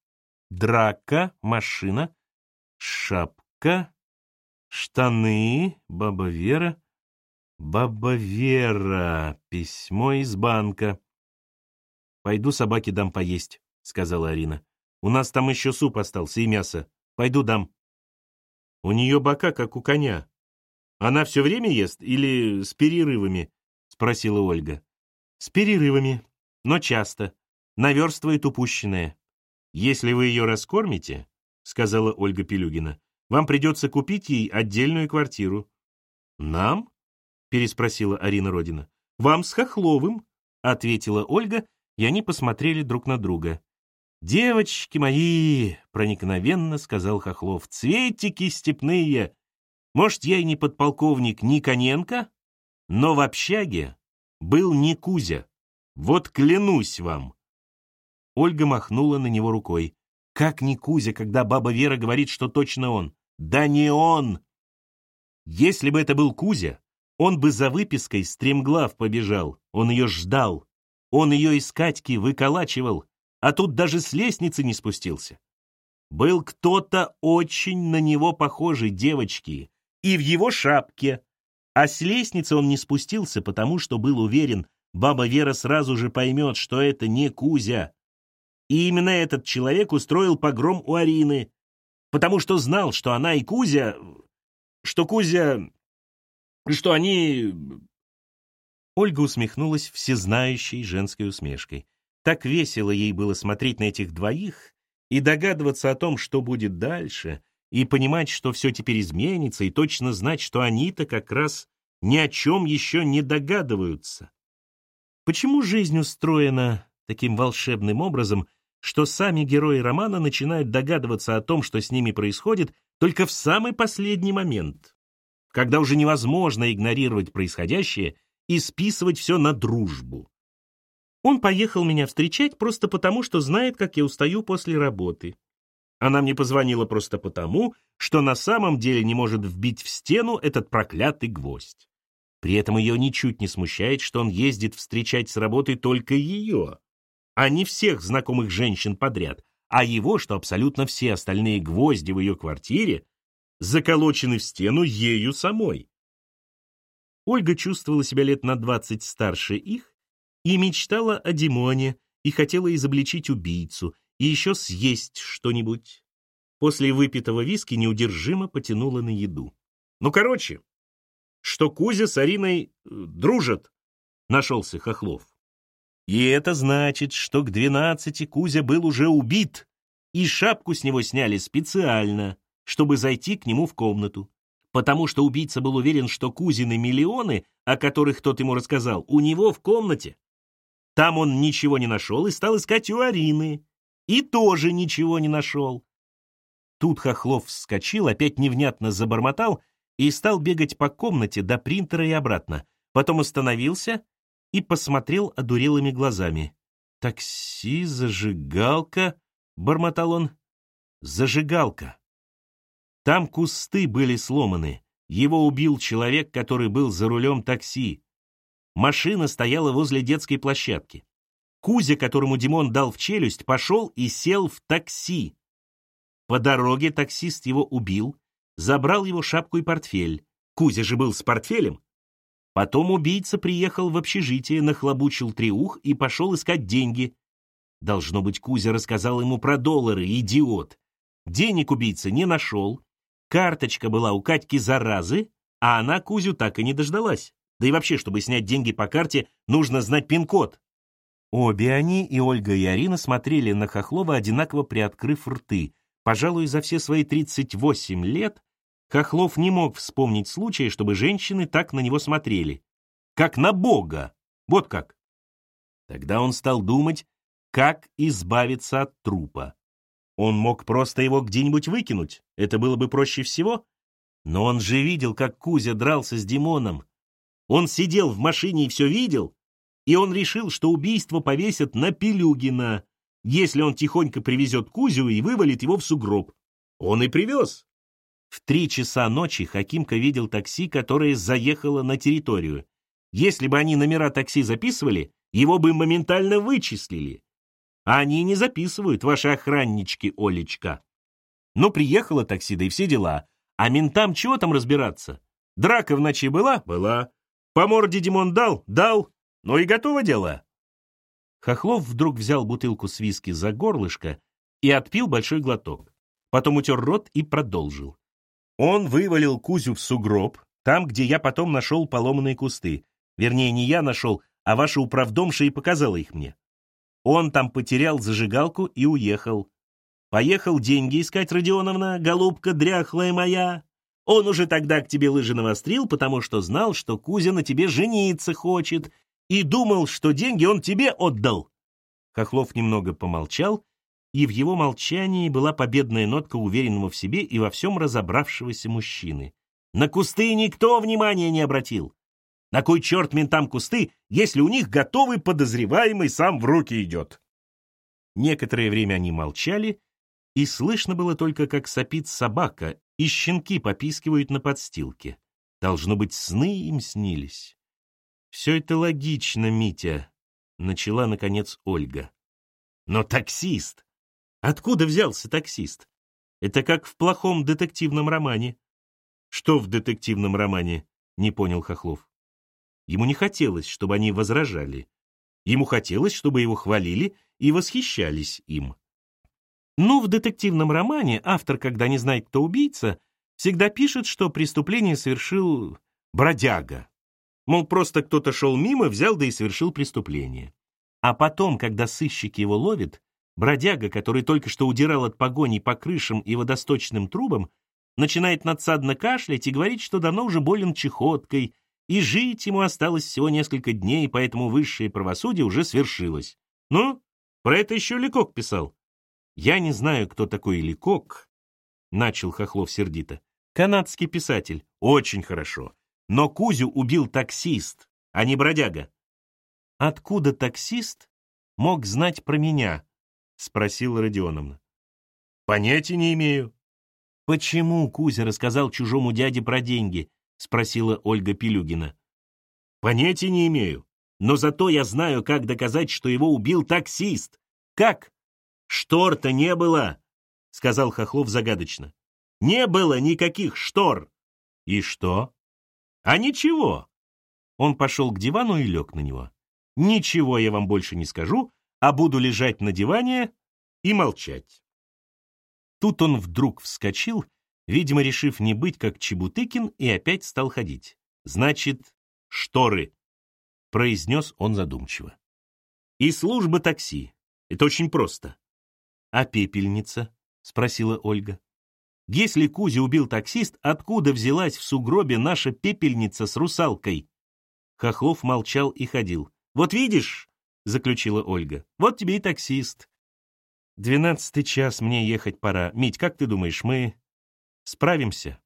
драка, машина, шапка, штаны, баба Вера, баба Вера, письмо из банка». «Пойду собаке дам поесть», — сказала Арина. У нас там еще суп остался и мясо. Пойду дам. У нее бока, как у коня. Она все время ест или с перерывами? Спросила Ольга. С перерывами, но часто. Наверстывает упущенное. Если вы ее раскормите, сказала Ольга Пелюгина, вам придется купить ей отдельную квартиру. Нам? переспросила Арина Родина. Вам с Хохловым, ответила Ольга, и они посмотрели друг на друга. «Девочки мои!» — проникновенно сказал Хохлов. «Цветики степные! Может, я и не подполковник Никоненко, но в общаге был не Кузя. Вот клянусь вам!» Ольга махнула на него рукой. Как не Кузя, когда баба Вера говорит, что точно он? Да не он! Если бы это был Кузя, он бы за выпиской стремглав побежал. Он ее ждал. Он ее из Катьки выколачивал, а тут даже с лестницы не спустился. Был кто-то очень на него похожий, девочки, и в его шапке. А с лестницы он не спустился, потому что был уверен, баба Вера сразу же поймет, что это не Кузя. И именно этот человек устроил погром у Арины, потому что знал, что она и Кузя... что Кузя... что они... Ольга усмехнулась всезнающей женской усмешкой. Так весело ей было смотреть на этих двоих, и догадываться о том, что будет дальше, и понимать, что все теперь изменится, и точно знать, что они-то как раз ни о чем еще не догадываются. Почему жизнь устроена таким волшебным образом, что сами герои романа начинают догадываться о том, что с ними происходит, только в самый последний момент, когда уже невозможно игнорировать происходящее и списывать все на дружбу. Он поехал меня встречать просто потому, что знает, как я устаю после работы. Она мне позвонила просто потому, что на самом деле не может вбить в стену этот проклятый гвоздь. При этом ее ничуть не смущает, что он ездит встречать с работы только ее, а не всех знакомых женщин подряд, а его, что абсолютно все остальные гвозди в ее квартире заколочены в стену ею самой. Ольга чувствовала себя лет на двадцать старше их и мечтала о Димоне, и хотела изобличить убийцу, и еще съесть что-нибудь. После выпитого виски неудержимо потянула на еду. Ну, короче, что Кузя с Ариной э, дружат, нашелся Хохлов. И это значит, что к двенадцати Кузя был уже убит, и шапку с него сняли специально, чтобы зайти к нему в комнату. Потому что убийца был уверен, что Кузины миллионы, о которых тот ему рассказал, у него в комнате. Там он ничего не нашел и стал искать у Арины. И тоже ничего не нашел. Тут Хохлов вскочил, опять невнятно забормотал и стал бегать по комнате до принтера и обратно. Потом остановился и посмотрел одурелыми глазами. «Такси, зажигалка», — бормотал он. «Зажигалка». Там кусты были сломаны. Его убил человек, который был за рулем такси. Машина стояла возле детской площадки. Кузя, которому Димон дал в челюсть, пошел и сел в такси. По дороге таксист его убил, забрал его шапку и портфель. Кузя же был с портфелем. Потом убийца приехал в общежитие, нахлобучил триух и пошел искать деньги. Должно быть, Кузя рассказал ему про доллары, идиот. Денег убийца не нашел. Карточка была у Катьки заразы, а она Кузю так и не дождалась. Да и вообще, чтобы снять деньги по карте, нужно знать пин-код. Обе они, и Ольга, и Арина, смотрели на Хохлова, одинаково приоткрыв рты. Пожалуй, за все свои 38 лет Хохлов не мог вспомнить случая, чтобы женщины так на него смотрели. Как на Бога. Вот как. Тогда он стал думать, как избавиться от трупа. Он мог просто его где-нибудь выкинуть, это было бы проще всего. Но он же видел, как Кузя дрался с Димоном, он сидел в машине и все видел, и он решил, что убийство повесят на Пелюгина, если он тихонько привезет Кузю и вывалит его в сугроб. Он и привез. В три часа ночи Хакимка видел такси, которое заехало на территорию. Если бы они номера такси записывали, его бы моментально вычислили. А они не записывают, ваши охраннички, Олечка. Ну, приехало такси, да и все дела. А ментам чего там разбираться? Драка в ночи была? Была. По морде Димон дал? Дал. Ну и готово дело. Хохлов вдруг взял бутылку с виски за горлышко и отпил большой глоток. Потом утер рот и продолжил. Он вывалил Кузю в сугроб, там, где я потом нашел поломанные кусты. Вернее, не я нашел, а ваша управдомша и показала их мне. Он там потерял зажигалку и уехал. Поехал деньги искать, Родионовна, голубка дряхлая моя. Он уже тогда к тебе лыжи навострил, потому что знал, что Кузя на тебе жениться хочет, и думал, что деньги он тебе отдал. Хохлов немного помолчал, и в его молчании была победная нотка уверенного в себе и во всем разобравшегося мужчины. На кусты никто внимания не обратил. На кой черт ментам кусты, если у них готовый подозреваемый сам в руки идет? Некоторое время они молчали, и слышно было только, как сопит собака, и щенки попискивают на подстилке. Должно быть, сны им снились. «Все это логично, Митя», — начала, наконец, Ольга. «Но таксист! Откуда взялся таксист? Это как в плохом детективном романе». «Что в детективном романе?» — не понял Хохлов. Ему не хотелось, чтобы они возражали. Ему хотелось, чтобы его хвалили и восхищались им. Ну, в детективном романе автор, когда не знает, кто убийца, всегда пишет, что преступление совершил бродяга. Мол, просто кто-то шел мимо, взял да и совершил преступление. А потом, когда сыщики его ловят, бродяга, который только что удирал от погони по крышам и водосточным трубам, начинает надсадно кашлять и говорить, что давно уже болен чехоткой, и жить ему осталось всего несколько дней, поэтому высшее правосудие уже свершилось. Ну, про это еще Лекок писал. Я не знаю, кто такой Лекок, начал Хохлов сердито. Канадский писатель. Очень хорошо. Но Кузю убил таксист, а не бродяга. Откуда таксист мог знать про меня? Спросила Родионовна. Понятия не имею. Почему Кузя рассказал чужому дяде про деньги? Спросила Ольга Пилюгина. Понятия не имею. Но зато я знаю, как доказать, что его убил таксист. Как? Штор-то не было, сказал Хохлов загадочно. Не было никаких штор. И что? А ничего. Он пошел к дивану и лег на него. Ничего я вам больше не скажу, а буду лежать на диване и молчать. Тут он вдруг вскочил, видимо, решив не быть как Чебутыкин, и опять стал ходить. Значит, шторы произнес он задумчиво. «И служба такси. Это очень просто». «А пепельница?» — спросила Ольга. «Если Кузя убил таксист, откуда взялась в сугробе наша пепельница с русалкой?» Хохлов молчал и ходил. «Вот видишь?» — заключила Ольга. «Вот тебе и таксист». «Двенадцатый час, мне ехать пора. Мить, как ты думаешь, мы справимся?»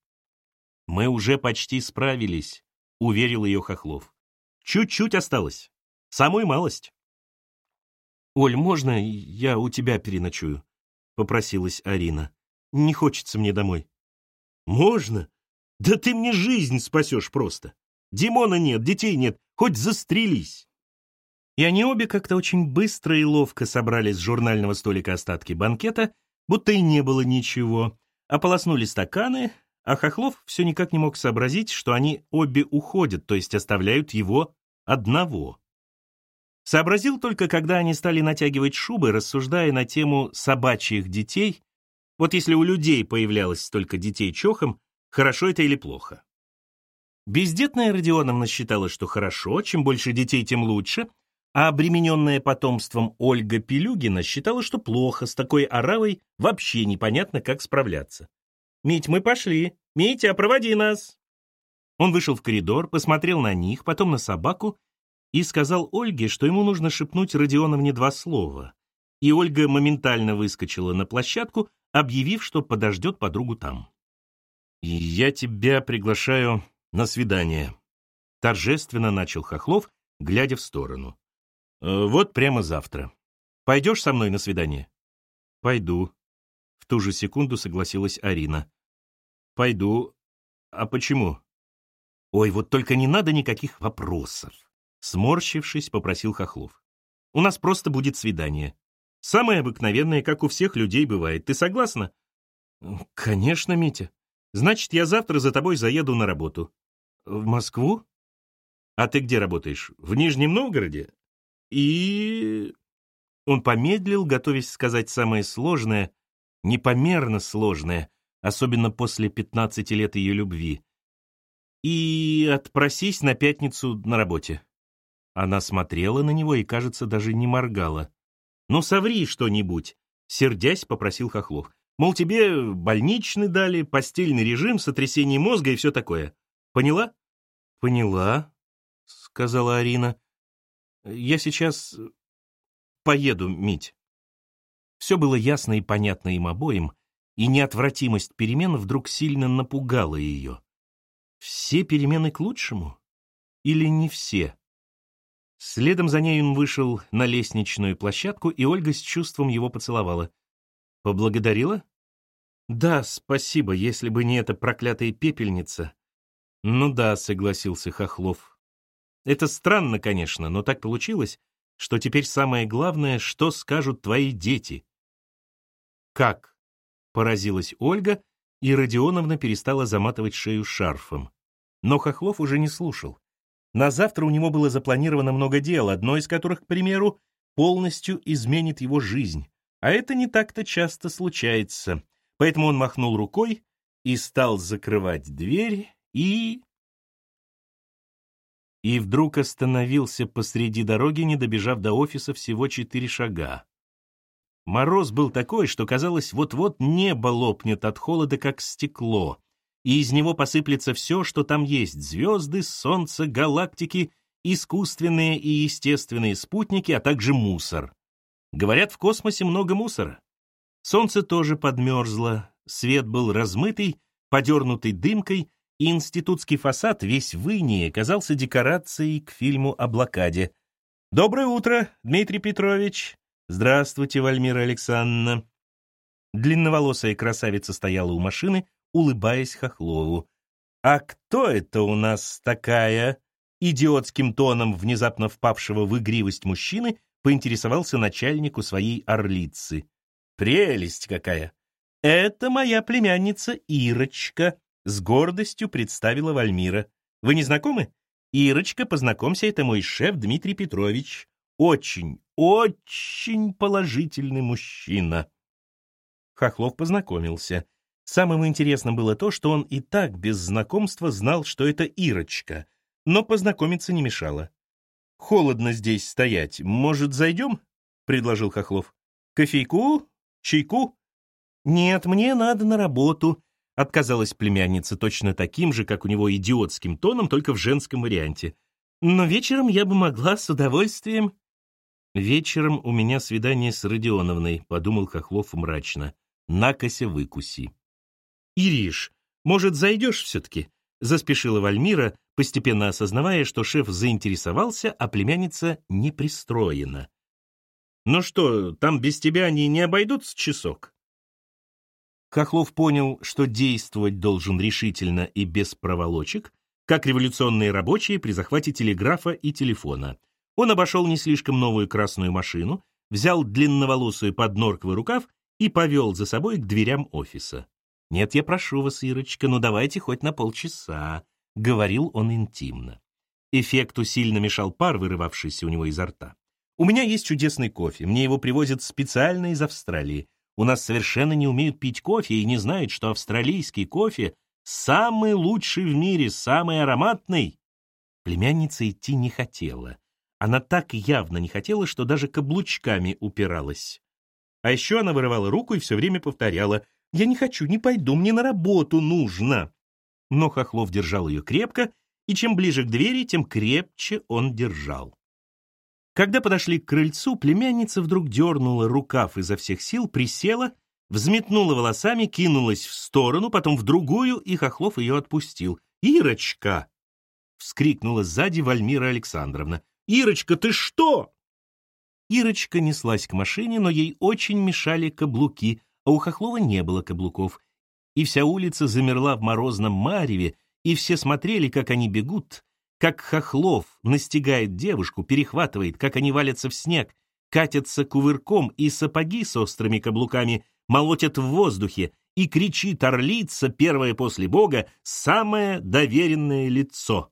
«Мы уже почти справились», — уверил ее Хохлов. Чуть-чуть осталось. Самую малость. «Оль, можно я у тебя переночую?» — попросилась Арина. «Не хочется мне домой». «Можно? Да ты мне жизнь спасешь просто. Димона нет, детей нет, хоть застрелись». И они обе как-то очень быстро и ловко собрали с журнального столика остатки банкета, будто и не было ничего, ополоснули стаканы, а Хохлов все никак не мог сообразить, что они обе уходят, то есть оставляют его одного. Сообразил только, когда они стали натягивать шубы, рассуждая на тему собачьих детей. Вот если у людей появлялось столько детей чохом, хорошо это или плохо? Бездетная Родионовна считала, что хорошо, чем больше детей, тем лучше, а обремененная потомством Ольга Пилюгина считала, что плохо, с такой оравой вообще непонятно, как справляться. «Мить, мы пошли. Митя, проводи нас!» Он вышел в коридор, посмотрел на них, потом на собаку и сказал Ольге, что ему нужно шепнуть Родионовне два слова. И Ольга моментально выскочила на площадку, объявив, что подождет подругу там. «Я тебя приглашаю на свидание», — торжественно начал Хохлов, глядя в сторону. «Э, «Вот прямо завтра. Пойдешь со мной на свидание?» «Пойду», — в ту же секунду согласилась Арина. Пойду. А почему? Ой, вот только не надо никаких вопросов. Сморщившись, попросил Хохлов. У нас просто будет свидание. Самое обыкновенное, как у всех людей бывает. Ты согласна? Конечно, Митя. Значит, я завтра за тобой заеду на работу. В Москву? А ты где работаешь? В Нижнем Новгороде? И... Он помедлил, готовясь сказать самое сложное, непомерно сложное, особенно после 15 лет ее любви. И отпросись на пятницу на работе. Она смотрела на него и, кажется, даже не моргала. «Ну, соври что-нибудь», — сердясь попросил Хохлов. «Мол, тебе больничный дали, постельный режим, сотрясение мозга и все такое. Поняла?» «Поняла», — сказала Арина. «Я сейчас поеду, Мить». Все было ясно и понятно им обоим, и неотвратимость перемен вдруг сильно напугала ее. Все перемены к лучшему? Или не все? Следом за ней он вышел на лестничную площадку, и Ольга с чувством его поцеловала. «Поблагодарила?» «Да, спасибо, если бы не эта проклятая пепельница». «Ну да», — согласился Хохлов. «Это странно, конечно, но так получилось, что теперь самое главное, что скажут твои дети». «Как?» — поразилась Ольга, и Родионовна перестала заматывать шею шарфом. Но Хохлов уже не слушал. На завтра у него было запланировано много дел, одно из которых, к примеру, полностью изменит его жизнь. А это не так-то часто случается. Поэтому он махнул рукой и стал закрывать дверь, и... И вдруг остановился посреди дороги, не добежав до офиса всего четыре шага. Мороз был такой, что казалось, вот-вот небо лопнет от холода, как стекло, и из него посыплется все, что там есть — звезды, солнце, галактики, искусственные и естественные спутники, а также мусор. Говорят, в космосе много мусора. Солнце тоже подмерзло, свет был размытый, подернутый дымкой, и институтский фасад весь в инее казался декорацией к фильму о блокаде. «Доброе утро, Дмитрий Петрович!» «Здравствуйте, Вальмира Александровна!» Длинноволосая красавица стояла у машины, улыбаясь Хохлову. «А кто это у нас такая?» Идиотским тоном внезапно впавшего в игривость мужчины поинтересовался начальнику своей орлицы. «Прелесть какая!» «Это моя племянница Ирочка», — с гордостью представила Вальмира. «Вы не знакомы? Ирочка, познакомься, это мой шеф Дмитрий Петрович. Очень, очень положительный мужчина. Хохлов познакомился. Самым интересным было то, что он и так без знакомства знал, что это Ирочка, но познакомиться не мешало. «Холодно здесь стоять. Может, зайдем?» — предложил Хохлов. «Кофейку? Чайку?» «Нет, мне надо на работу», — отказалась племянница точно таким же, как у него идиотским тоном, только в женском варианте. «Но вечером я бы могла с удовольствием...» «Вечером у меня свидание с Родионовной», — подумал Хохлов мрачно. «Накося выкуси». «Ириш, может, зайдешь все-таки?» — заспешила Вальмира, постепенно осознавая, что шеф заинтересовался, а племянница не пристроена. «Ну что, там без тебя они не обойдутся часок?» Хохлов понял, что действовать должен решительно и без проволочек, как революционные рабочие при захвате телеграфа и телефона — он обошел не слишком новую красную машину, взял длинноволосую поднорковый рукав и повел за собой к дверям офиса. «Нет, я прошу вас, Ирочка, ну давайте хоть на полчаса», — говорил он интимно. Эффекту сильно мешал пар, вырывавшийся у него изо рта. «У меня есть чудесный кофе, мне его привозят специально из Австралии. У нас совершенно не умеют пить кофе и не знают, что австралийский кофе самый лучший в мире, самый ароматный». Племянница идти не хотела. Она так явно не хотела, что даже каблучками упиралась. А еще она вырывала руку и все время повторяла «Я не хочу, не пойду, мне на работу нужно». Но Хохлов держал ее крепко, и чем ближе к двери, тем крепче он держал. Когда подошли к крыльцу, племянница вдруг дернула рукав изо всех сил, присела, взметнула волосами, кинулась в сторону, потом в другую, и Хохлов ее отпустил. «Ирочка!» — вскрикнула сзади Вальмира Александровна. «Ирочка, ты что?» Ирочка неслась к машине, но ей очень мешали каблуки, а у Хохлова не было каблуков. И вся улица замерла в морозном мареве, и все смотрели, как они бегут, как Хохлов настигает девушку, перехватывает, как они валятся в снег, катятся кувырком, и сапоги с острыми каблуками молотят в воздухе, и кричит орлица, первая после Бога, самое доверенное лицо.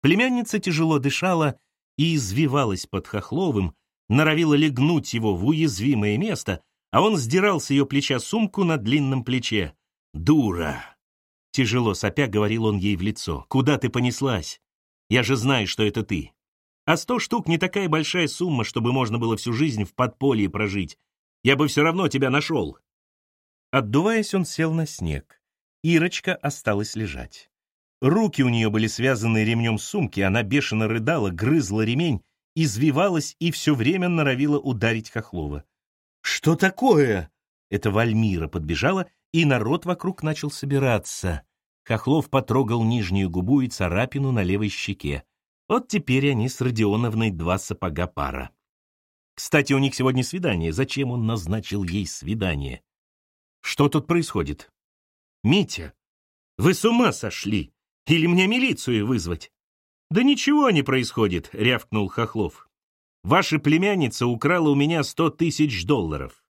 Племянница тяжело дышала и извивалась под Хохловым, норовила легнуть его в уязвимое место, а он сдирал с ее плеча сумку на длинном плече. «Дура!» Тяжело сопя говорил он ей в лицо. «Куда ты понеслась? Я же знаю, что это ты. А сто штук не такая большая сумма, чтобы можно было всю жизнь в подполье прожить. Я бы все равно тебя нашел». Отдуваясь, он сел на снег. Ирочка осталась лежать. Руки у нее были связаны ремнем сумки, она бешено рыдала, грызла ремень, извивалась и все время норовила ударить Хохлова. «Что такое?» Это Вальмира подбежала, и народ вокруг начал собираться. Хохлов потрогал нижнюю губу и царапину на левой щеке. Вот теперь они с Родионовной два сапога пара. Кстати, у них сегодня свидание. Зачем он назначил ей свидание? Что тут происходит? Митя, вы с ума сошли? Или мне милицию вызвать? Да ничего не происходит, рявкнул Хохлов. Ваша племянница украла у меня сто тысяч долларов.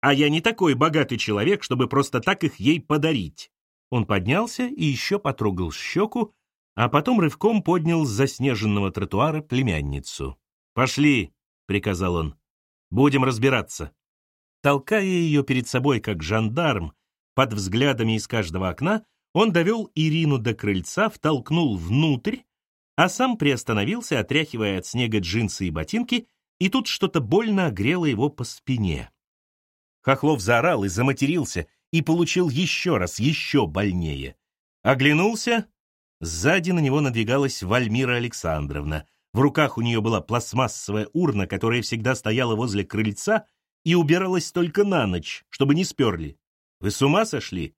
А я не такой богатый человек, чтобы просто так их ей подарить. Он поднялся и еще потрогал щеку, а потом рывком поднял с заснеженного тротуара племянницу. «Пошли», — приказал он, — «будем разбираться». Толкая ее перед собой, как жандарм, под взглядами из каждого окна, он довел Ирину до крыльца, втолкнул внутрь, а сам приостановился, отряхивая от снега джинсы и ботинки, и тут что-то больно огрело его по спине. Хохлов заорал и заматерился, и получил еще раз, еще больнее. Оглянулся, сзади на него надвигалась Вальмира Александровна. В руках у нее была пластмассовая урна, которая всегда стояла возле крыльца и убиралась только на ночь, чтобы не сперли. Вы с ума сошли?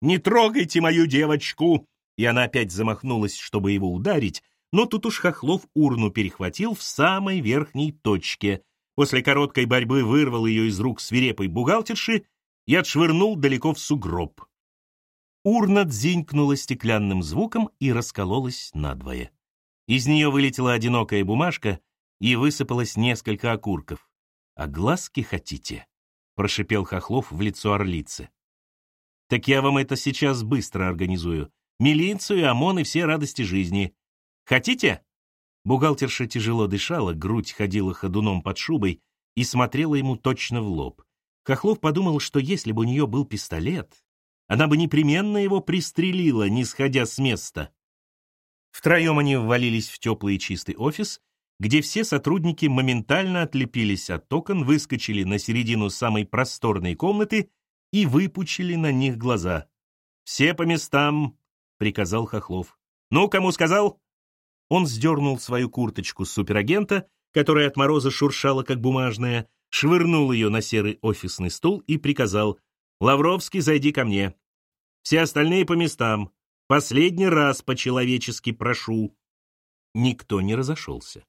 «Не трогайте мою девочку!» И она опять замахнулась, чтобы его ударить, но тут уж Хохлов урну перехватил в самой верхней точке. После короткой борьбы вырвал ее из рук свирепой бухгалтерши и отшвырнул далеко в сугроб. Урна дзинькнула стеклянным звуком и раскололась надвое. Из нее вылетела одинокая бумажка и высыпалось несколько окурков. «А глазки хотите?» — прошипел Хохлов в лицо орлицы. «Так я вам это сейчас быстро организую. Милицию, ОМОН и все радости жизни. Хотите?» Бухгалтерша тяжело дышала, грудь ходила ходуном под шубой и смотрела ему точно в лоб. Хохлов подумал, что если бы у нее был пистолет, она бы непременно его пристрелила, не сходя с места. Втроем они ввалились в теплый и чистый офис, где все сотрудники моментально отлепились от окон, выскочили на середину самой просторной комнаты и выпучили на них глаза. «Все по местам», — приказал Хохлов. «Ну, кому сказал?» Он сдернул свою курточку с суперагента, которая от мороза шуршала, как бумажная, швырнул ее на серый офисный стул и приказал «Лавровский, зайди ко мне. Все остальные по местам. Последний раз по-человечески прошу». Никто не разошелся.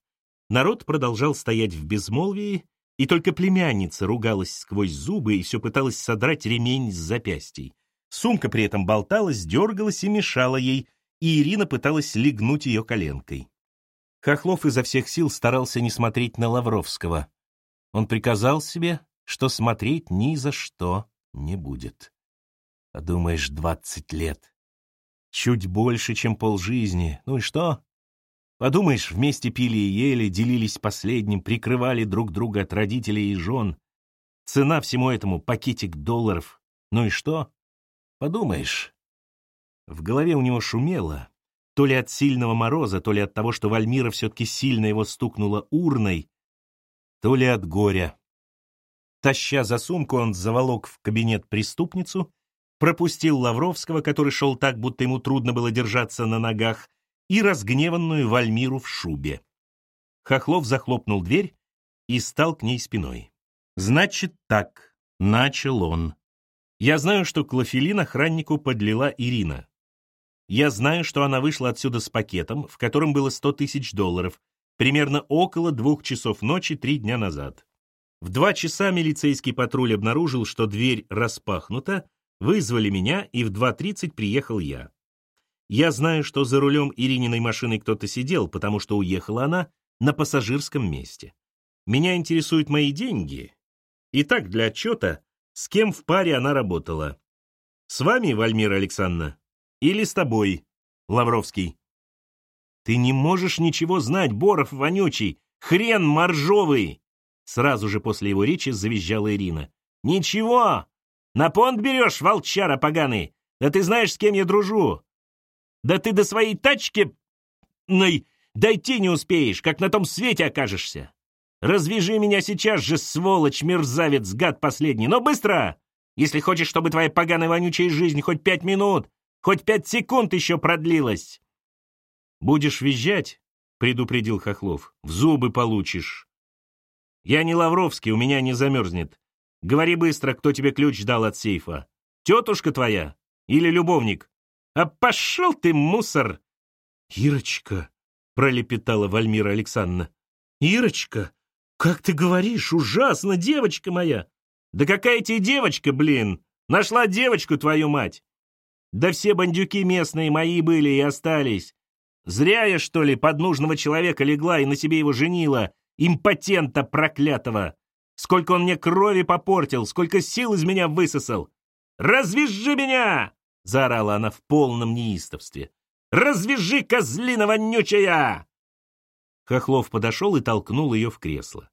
Народ продолжал стоять в безмолвии, и только племянница ругалась сквозь зубы и все пыталась содрать ремень с запястьей. Сумка при этом болталась, дергалась и мешала ей, и Ирина пыталась легнуть ее коленкой. Хохлов изо всех сил старался не смотреть на Лавровского. Он приказал себе, что смотреть ни за что не будет. Подумаешь, двадцать лет. Чуть больше, чем полжизни. Ну и что? Подумаешь, вместе пили и ели, делились последним, прикрывали друг друга от родителей и жен. Цена всему этому — пакетик долларов. Ну и что? Подумаешь. В голове у него шумело. То ли от сильного мороза, то ли от того, что Вальмира все-таки сильно его стукнула урной, то ли от горя. Таща за сумку, он заволок в кабинет преступницу, пропустил Лавровского, который шел так, будто ему трудно было держаться на ногах, и разгневанную Вальмиру в шубе. Хохлов захлопнул дверь и стал к ней спиной. «Значит так», — начал он. «Я знаю, что клофелин охраннику подлила Ирина. Я знаю, что она вышла отсюда с пакетом, в котором было сто тысяч долларов, примерно около двух часов ночи три дня назад. В два часа милицейский патруль обнаружил, что дверь распахнута, вызвали меня, и в 2.30 приехал я. Я знаю, что за рулем Ирининой машины кто-то сидел, потому что уехала она на пассажирском месте. Меня интересуют мои деньги. Итак, для отчета, с кем в паре она работала. С вами, Вальмира Александровна? Или с тобой, Лавровский? «Ты не можешь ничего знать, Боров вонючий! Хрен моржовый!» Сразу же после его речи завизжала Ирина. «Ничего! На понт берешь, волчара поганый! Да ты знаешь, с кем я дружу! Да ты до своей тачки... Ной, дойти не успеешь, как на том свете окажешься! Развяжи меня сейчас же, сволочь, мерзавец, гад последний, но быстро! Если хочешь, чтобы твоя поганая вонючая жизнь хоть пять минут, хоть пять секунд еще продлилась!» «Будешь визжать?» — предупредил Хохлов. «В зубы получишь». «Я не Лавровский, у меня не замерзнет. Говори быстро, кто тебе ключ дал от сейфа. Тетушка твоя или любовник? А пошел ты, мусор!» «Ирочка!» — пролепетала Вальмира Александровна. «Ирочка, как ты говоришь, ужасно, девочка моя!» «Да какая тебе девочка, блин! Нашла девочку, твою мать!» «Да все бандюки местные мои были и остались. Зря я, что ли, под нужного человека легла и на себе его женила, импотента проклятого! Сколько он мне крови попортил, сколько сил из меня высосал! Развяжи меня!» — заорала она в полном неистовстве. «Развяжи, козлина вонючая!» Хохлов подошел и толкнул ее в кресло.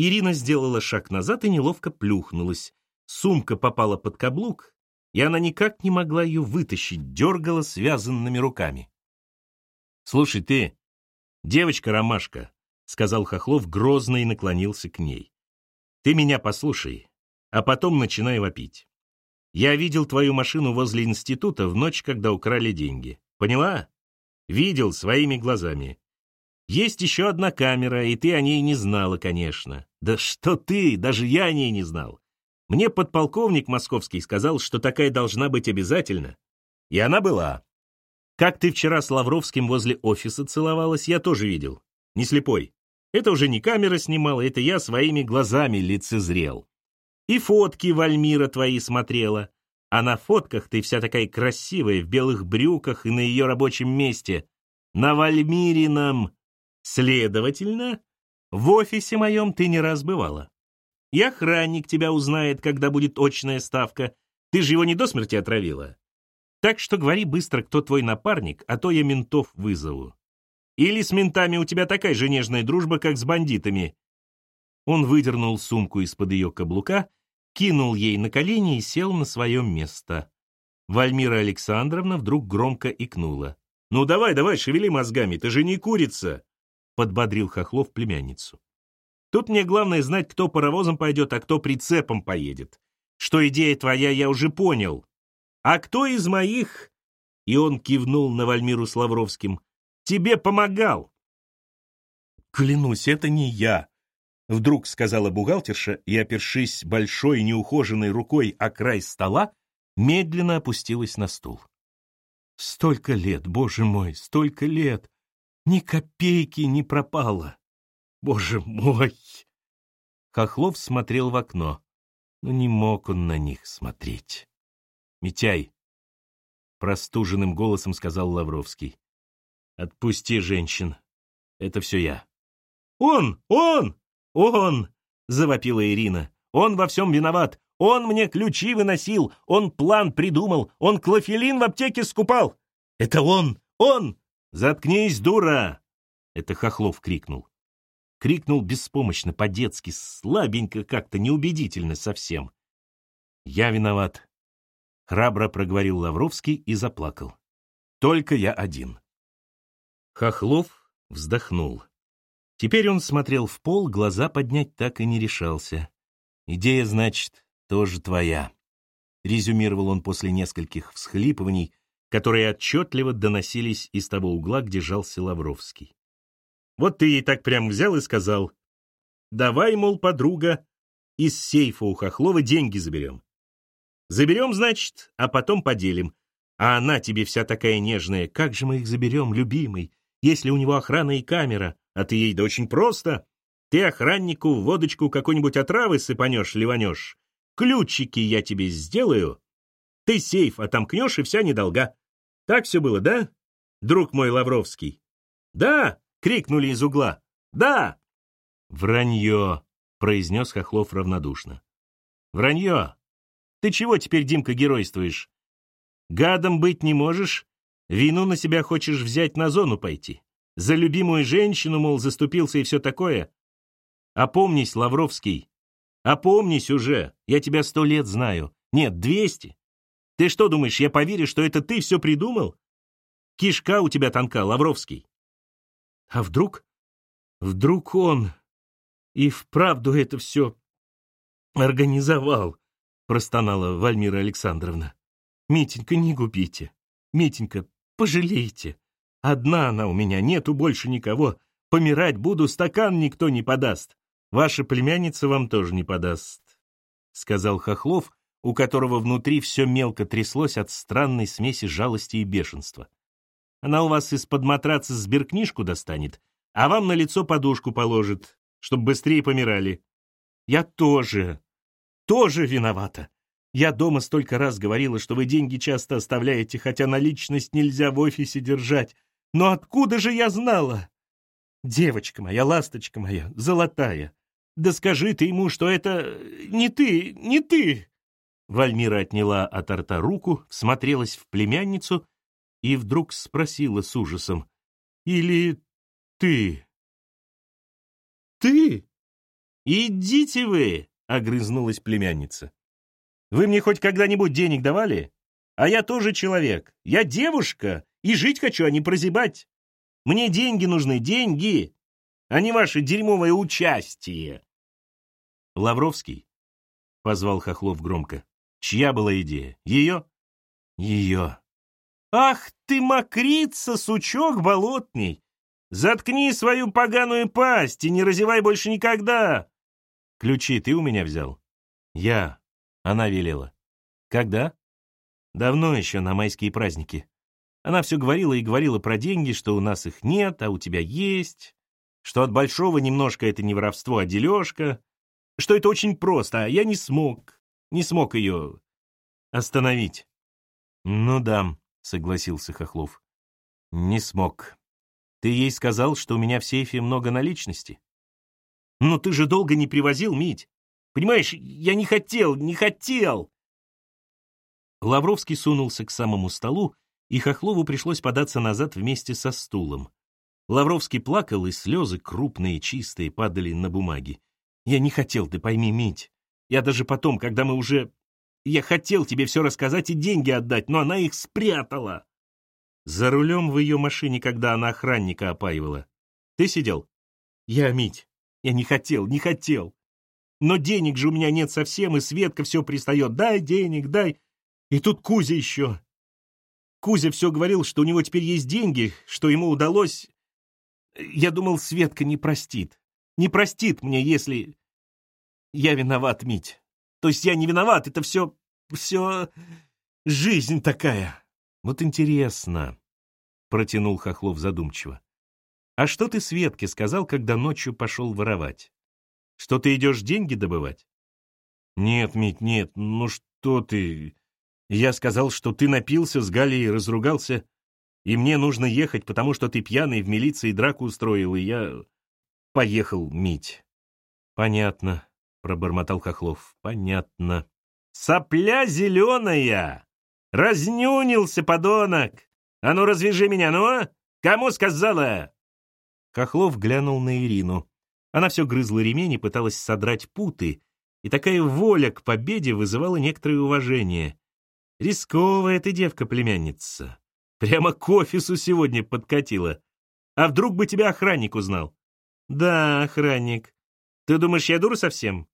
Ирина сделала шаг назад и неловко плюхнулась. Сумка попала под каблук, и она никак не могла ее вытащить, дергала связанными руками. «Слушай, ты, девочка-ромашка», — сказал Хохлов грозно и наклонился к ней. «Ты меня послушай, а потом начинай вопить. Я видел твою машину возле института в ночь, когда украли деньги. Поняла? Видел своими глазами. Есть еще одна камера, и ты о ней не знала, конечно. Да что ты, даже я о ней не знал. Мне подполковник московский сказал, что такая должна быть обязательно. И она была. Как ты вчера с Лавровским возле офиса целовалась, я тоже видел. Не слепой. Это уже не камера снимала, это я своими глазами лицезрел. И фотки Вальмира твои смотрела. А на фотках ты вся такая красивая, в белых брюках и на ее рабочем месте. На Вальмирином. Следовательно, в офисе моем ты не раз бывала. И охранник тебя узнает, когда будет очная ставка. Ты же его не до смерти отравила. Так что говори быстро, кто твой напарник, а то я ментов вызову. Или с ментами у тебя такая же нежная дружба, как с бандитами». Он выдернул сумку из-под ее каблука, кинул ей на колени и сел на свое место. Вальмира Александровна вдруг громко икнула. «Ну давай, давай, шевели мозгами, ты же не курица!» Подбодрил Хохлов племянницу. «Тут мне главное знать, кто паровозом пойдет, а кто прицепом поедет. Что идея твоя, я уже понял. А кто из моих, и он кивнул на Вальмиру Славровским, тебе помогал? Клянусь, это не я, вдруг сказала бухгалтерша и, опершись большой неухоженной рукой о край стола, медленно опустилась на стул. Столько лет, боже мой, столько лет! Ни копейки не пропало! Боже мой! Хохлов смотрел в окно, но не мог он на них смотреть. «Митяй!» — простуженным голосом сказал Лавровский. «Отпусти женщин. Это все я». «Он! Он! Он!» — завопила Ирина. «Он во всем виноват. Он мне ключи выносил. Он план придумал. Он клофелин в аптеке скупал. Это он! Он! Заткнись, дура!» Это Хохлов крикнул. Крикнул беспомощно, по-детски, слабенько как-то, неубедительно совсем. «Я виноват. Храбро проговорил Лавровский и заплакал. Только я один. Хохлов вздохнул. Теперь он смотрел в пол, глаза поднять так и не решался. «Идея, значит, тоже твоя», — резюмировал он после нескольких всхлипываний, которые отчетливо доносились из того угла, где жался Лавровский. «Вот ты ей так прям взял и сказал, давай, мол, подруга, из сейфа у Хохлова деньги заберем. Заберем, значит, а потом поделим. А она тебе вся такая нежная. Как же мы их заберем, любимый, если у него охрана и камера? А ты ей да очень просто. Ты охраннику водочку какой-нибудь отравы сыпанешь, ливанешь. Ключики я тебе сделаю. Ты сейф отомкнешь, и вся недолга. Так все было, да, друг мой Лавровский? Да, крикнули из угла. Да. Вранье, произнес Хохлов равнодушно. Вранье. Ты чего теперь, Димка, геройствуешь? Гадом быть не можешь? Вину на себя хочешь взять на зону пойти? За любимую женщину, мол, заступился и все такое? Опомнись, Лавровский. Опомнись уже. Я тебя сто лет знаю. Нет, двести. Ты что думаешь, я поверю, что это ты все придумал? Кишка у тебя тонка, Лавровский. А вдруг? Вдруг он и вправду это все организовал? простонала Вальмира Александровна. «Митенька, не губите. Митенька, пожалейте. Одна она у меня, нету больше никого. Помирать буду, стакан никто не подаст. Ваша племянница вам тоже не подаст», — сказал Хохлов, у которого внутри все мелко тряслось от странной смеси жалости и бешенства. Она у вас из-под матраца сберкнижку достанет, а вам на лицо подушку положит, чтобы быстрее помирали. Я тоже, тоже виновата. Я дома столько раз говорила, что вы деньги часто оставляете, хотя наличность нельзя в офисе держать. Но откуда же я знала? Девочка моя, ласточка моя, золотая, да скажи ты ему, что это не ты, не ты!» Вальмира отняла от рта руку, всмотрелась в племянницу и вдруг спросила с ужасом. «Или ты?» «Ты?» «Идите вы!» — огрызнулась племянница. «Вы мне хоть когда-нибудь денег давали? А я тоже человек. Я девушка, и жить хочу, а не прозябать. Мне деньги нужны, деньги, а не ваше дерьмовое участие!» «Лавровский?» — позвал Хохлов громко. «Чья была идея? Ее?» «Ее». «Ах ты, мокрица, сучок болотный! Заткни свою поганую пасть и не разевай больше никогда!» «Ключи ты у меня взял?» «Я», — она велела. «Когда?» «Давно еще, на майские праздники. Она все говорила и говорила про деньги, что у нас их нет, а у тебя есть, что от большого немножко это не воровство, а дележка, что это очень просто, а я не смог, не смог ее остановить. Ну да, согласился Хохлов. Не смог. Ты ей сказал, что у меня в сейфе много наличности? Но ты же долго не привозил, Мить. Понимаешь, я не хотел, не хотел. Лавровский сунулся к самому столу, и Хохлову пришлось податься назад вместе со стулом. Лавровский плакал, и слезы, крупные, чистые, падали на бумаги. Я не хотел, ты пойми, Мить. Я даже потом, когда мы уже... Я хотел тебе все рассказать и деньги отдать, но она их спрятала. За рулем в ее машине, когда она охранника опаивала. Ты сидел? Я, Мить. Я не хотел, не хотел. Но денег же у меня нет совсем, и Светка все пристает. Дай денег, дай. И тут Кузя еще. Кузя все говорил, что у него теперь есть деньги, что ему удалось... Я думал, Светка не простит. Не простит мне, если... Я виноват, Мить. То есть я не виноват, это все... все... жизнь такая. Вот интересно, протянул Хохлов задумчиво. А что ты Светке сказал, когда ночью пошел воровать? Что ты идешь деньги добывать? Нет, Мить, нет, ну что ты... Я сказал, что ты напился с Галей и разругался, и мне нужно ехать, потому что ты пьяный в милиции драку устроил, и я поехал, Мить. Понятно, — пробормотал Хохлов. «Понятно». «Сопля зеленая! Разнюнился, подонок! А ну, развяжи меня, ну! Кому сказала?» Хохлов глянул на Ирину. Она все грызла ремень и пыталась содрать путы, и такая воля к победе вызывала некоторое уважение. Рисковая ты девка-племянница. Прямо к офису сегодня подкатила. А вдруг бы тебя охранник узнал? Да, охранник. Ты думаешь, я дура совсем?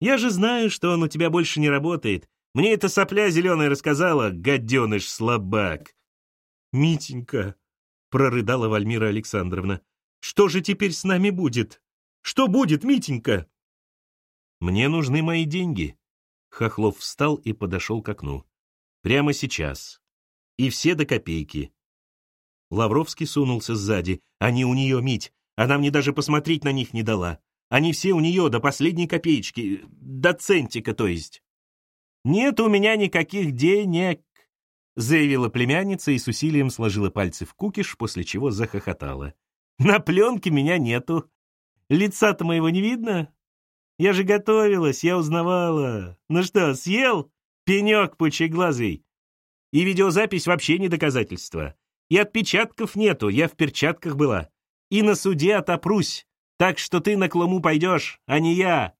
Я же знаю, что он у тебя больше не работает. Мне эта сопля зеленая рассказала, гаденыш слабак. Митенька, прорыдала Вальмира Александровна, что же теперь с нами будет? Что будет, Митенька? Мне нужны мои деньги. Хохлов встал и подошел к окну. Прямо сейчас. И все до копейки. Лавровский сунулся сзади. Они у нее, Мить. Она мне даже посмотреть на них не дала. Они все у нее до последней копеечки, до центика, то есть. «Нет у меня никаких денег», — заявила племянница и с усилием сложила пальцы в кукиш, после чего захохотала. «На пленке меня нету. Лица-то моего не видно? Я же готовилась, я узнавала. Ну что, съел? Пенек пучеглазый. И видеозапись вообще не доказательство. И отпечатков нету, я в перчатках была. И на суде отопрусь. Так что ты на Клому пойдешь, а не я.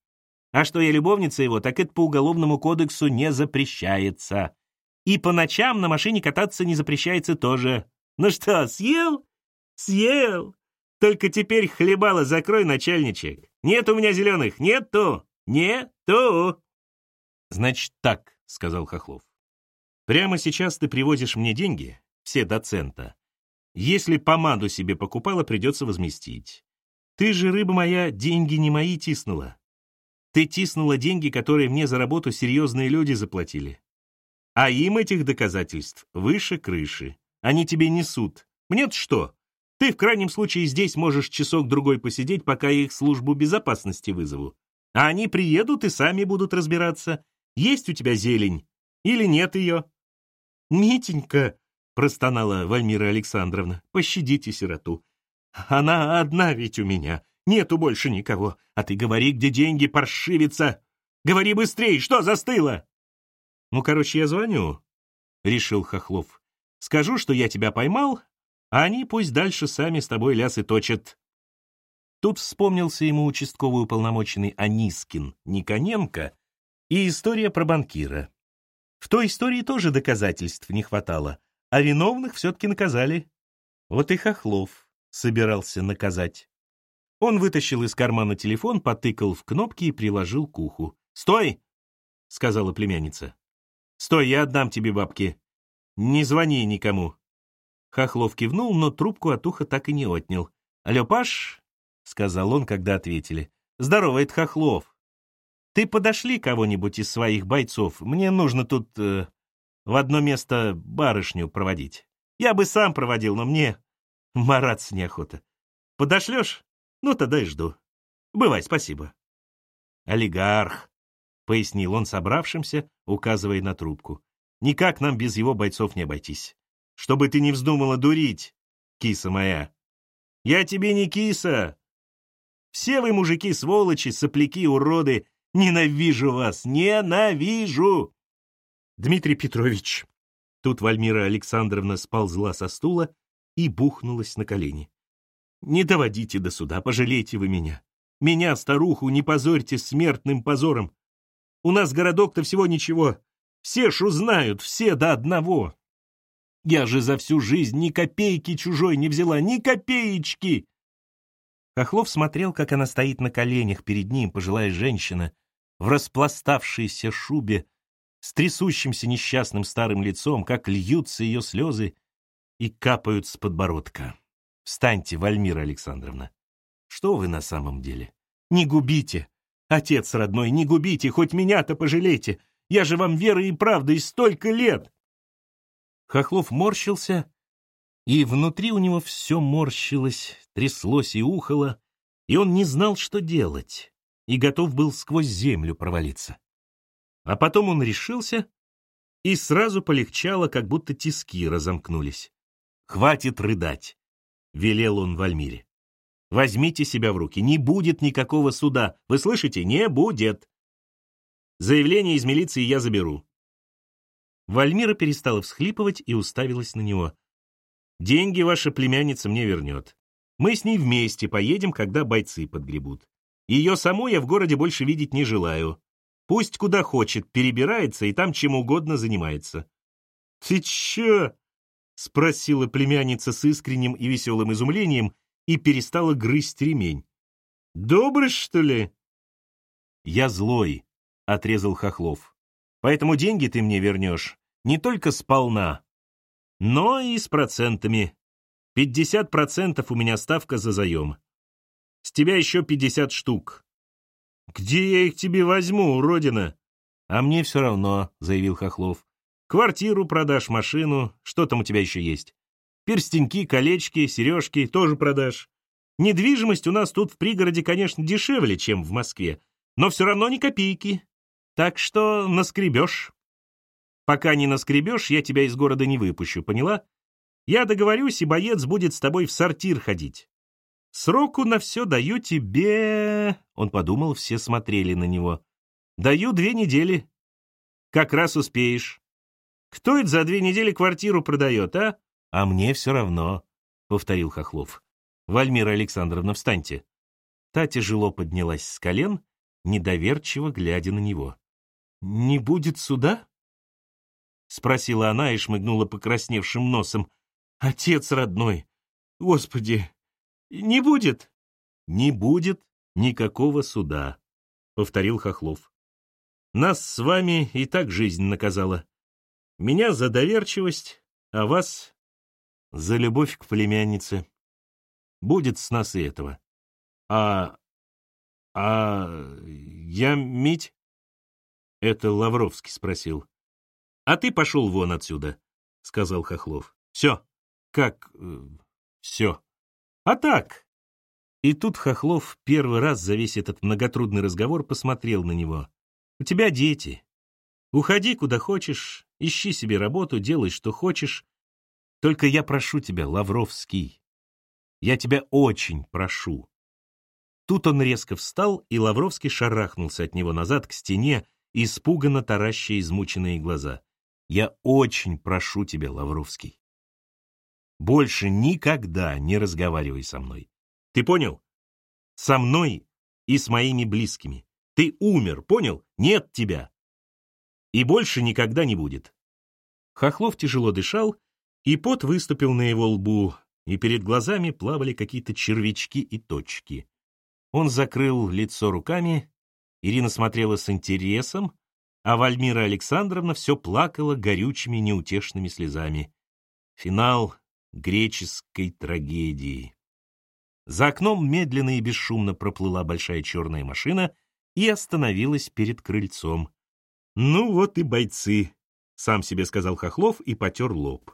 А что я любовница его, так это по уголовному кодексу не запрещается. И по ночам на машине кататься не запрещается тоже. Ну что, съел? Съел. Только теперь хлебало закрой, начальничек. Нет у меня зеленых, нету, нету. Значит так, сказал Хохлов. Прямо сейчас ты привозишь мне деньги, все до цента. Если помаду себе покупала, придется возместить. Ты же, рыба моя, деньги не мои тиснула. Ты тиснула деньги, которые мне за работу серьезные люди заплатили. А им этих доказательств выше крыши. Они тебе несут. Мне-то что? Ты в крайнем случае здесь можешь часок-другой посидеть, пока я их службу безопасности вызову. А они приедут и сами будут разбираться, есть у тебя зелень или нет ее. «Митенька», — простонала Вальмира Александровна, — «пощадите сироту. Она одна ведь у меня, нету больше никого. А ты говори, где деньги, паршивица. Говори быстрей, что застыло?» «Ну, короче, я звоню», — решил Хохлов. «Скажу, что я тебя поймал, а они пусть дальше сами с тобой лясы точат». Тут вспомнился ему участковый уполномоченный Анискин Никоненко и история про банкира. В той истории тоже доказательств не хватало, а виновных все-таки наказали. Вот и Хохлов собирался наказать. Он вытащил из кармана телефон, потыкал в кнопки и приложил к уху. «Стой!» — сказала племянница. «Стой, я отдам тебе бабки. Не звони никому». Хохлов кивнул, но трубку от уха так и не отнял. «Алло, Паш?» — сказал он, когда ответили. «Здорово, это Хохлов. Ты подошли кого-нибудь из своих бойцов? Мне нужно тут э, в одно место барышню проводить. Я бы сам проводил, но мне мараться неохота. Подошлешь? Ну, тогда и жду. Бывай, спасибо. Олигарх, — пояснил он собравшимся, указывая на трубку. Никак нам без его бойцов не обойтись. Чтобы ты не вздумала дурить, киса моя. Я тебе не киса. Все вы, мужики, сволочи, сопляки, уроды, Ненавижу вас! Ненавижу!» «Дмитрий Петрович!» Тут Вальмира Александровна сползла со стула и бухнулась на колени. «Не доводите до суда, пожалейте вы меня. Меня, старуху, не позорьте смертным позором. У нас городок-то всего ничего. Все ж узнают, все до одного. Я же за всю жизнь ни копейки чужой не взяла, ни копеечки!» Хохлов смотрел, как она стоит на коленях перед ним, пожилая женщина, в распластавшейся шубе, с трясущимся несчастным старым лицом, как льются ее слезы и капают с подбородка. Встаньте, Вальмира Александровна. Что вы на самом деле? Не губите. Отец родной, не губите, хоть меня-то пожалейте. Я же вам верой и правдой столько лет. Хохлов морщился, и внутри у него все морщилось, тряслось и ухало, и он не знал, что делать и готов был сквозь землю провалиться. А потом он решился, и сразу полегчало, как будто тиски разомкнулись. «Хватит рыдать», — велел он Вальмире. «Возьмите себя в руки, не будет никакого суда, вы слышите, не будет. Заявление из милиции я заберу». Вальмира перестала всхлипывать и уставилась на него. «Деньги ваша племянница мне вернет. Мы с ней вместе поедем, когда бойцы подгребут. Ее саму я в городе больше видеть не желаю. Пусть куда хочет, перебирается и там чем угодно занимается. «Ты чё?» — спросила племянница с искренним и веселым изумлением и перестала грызть ремень. «Добрый, что ли?» «Я злой», — отрезал Хохлов. «Поэтому деньги ты мне вернешь не только сполна, но и с процентами. Пятьдесят процентов у меня ставка за заем. С тебя еще пятьдесят штук. Где я их тебе возьму, уродина? А мне все равно, заявил Хохлов. Квартиру продашь, машину, что там у тебя еще есть? Перстеньки, колечки, сережки тоже продашь. Недвижимость у нас тут в пригороде, конечно, дешевле, чем в Москве, но все равно ни копейки. Так что наскребешь. Пока не наскребешь, я тебя из города не выпущу, поняла? Я договорюсь, и боец будет с тобой в сортир ходить. Сроку на все даю тебе...» Он подумал, все смотрели на него. «Даю две недели. Как раз успеешь. Кто это за две недели квартиру продает, а?» «А мне все равно», — повторил Хохлов. «Вальмира Александровна, встаньте». Та тяжело поднялась с колен, недоверчиво глядя на него. «Не будет суда?» — спросила она и шмыгнула покрасневшим носом. «Отец родной! Господи, не будет. Не будет никакого суда, повторил Хохлов. Нас с вами и так жизнь наказала. Меня за доверчивость, а вас за любовь к племяннице. Будет с нас и этого. А... а... я Мить? Это Лавровский спросил. А ты пошел вон отсюда, сказал Хохлов. Все, Как э, все? А так. И тут Хохлов первый раз за весь этот многотрудный разговор посмотрел на него. У тебя дети. Уходи куда хочешь, ищи себе работу, делай что хочешь. Только я прошу тебя, Лавровский, я тебя очень прошу. Тут он резко встал, и Лавровский шарахнулся от него назад к стене, испуганно тараща измученные глаза. Я очень прошу тебя, Лавровский. Больше никогда не разговаривай со мной. Ты понял? Со мной и с моими близкими. Ты умер, понял? Нет тебя. И больше никогда не будет. Хохлов тяжело дышал, и пот выступил на его лбу, и перед глазами плавали какие-то червячки и точки. Он закрыл лицо руками, Ирина смотрела с интересом, а Вальмира Александровна все плакала горючими неутешными слезами. Финал греческой трагедии. За окном медленно и бесшумно проплыла большая черная машина и остановилась перед крыльцом. «Ну вот и бойцы», — сам себе сказал Хохлов и потер лоб.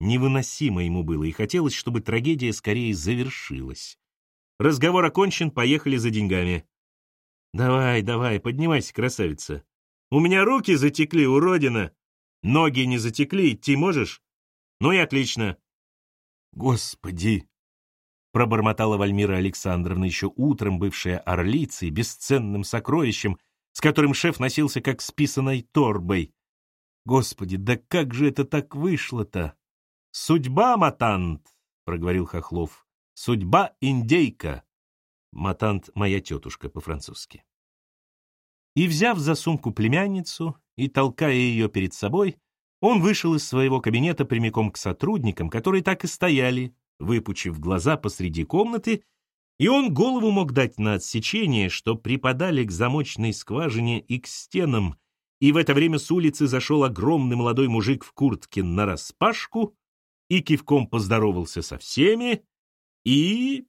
Невыносимо ему было, и хотелось, чтобы трагедия скорее завершилась. Разговор окончен, поехали за деньгами. «Давай, давай, поднимайся, красавица. У меня руки затекли, уродина. Ноги не затекли, идти можешь? Ну и отлично». «Господи!» — пробормотала Вальмира Александровна, еще утром бывшая орлицей, бесценным сокровищем, с которым шеф носился как с писаной торбой. «Господи, да как же это так вышло-то?» «Судьба, матант!» — проговорил Хохлов. «Судьба индейка!» Матант — моя тетушка по-французски. И, взяв за сумку племянницу и толкая ее перед собой, он вышел из своего кабинета прямиком к сотрудникам, которые так и стояли, выпучив глаза посреди комнаты, и он голову мог дать на отсечение, что припадали к замочной скважине и к стенам, и в это время с улицы зашел огромный молодой мужик в куртке нараспашку и кивком поздоровался со всеми, и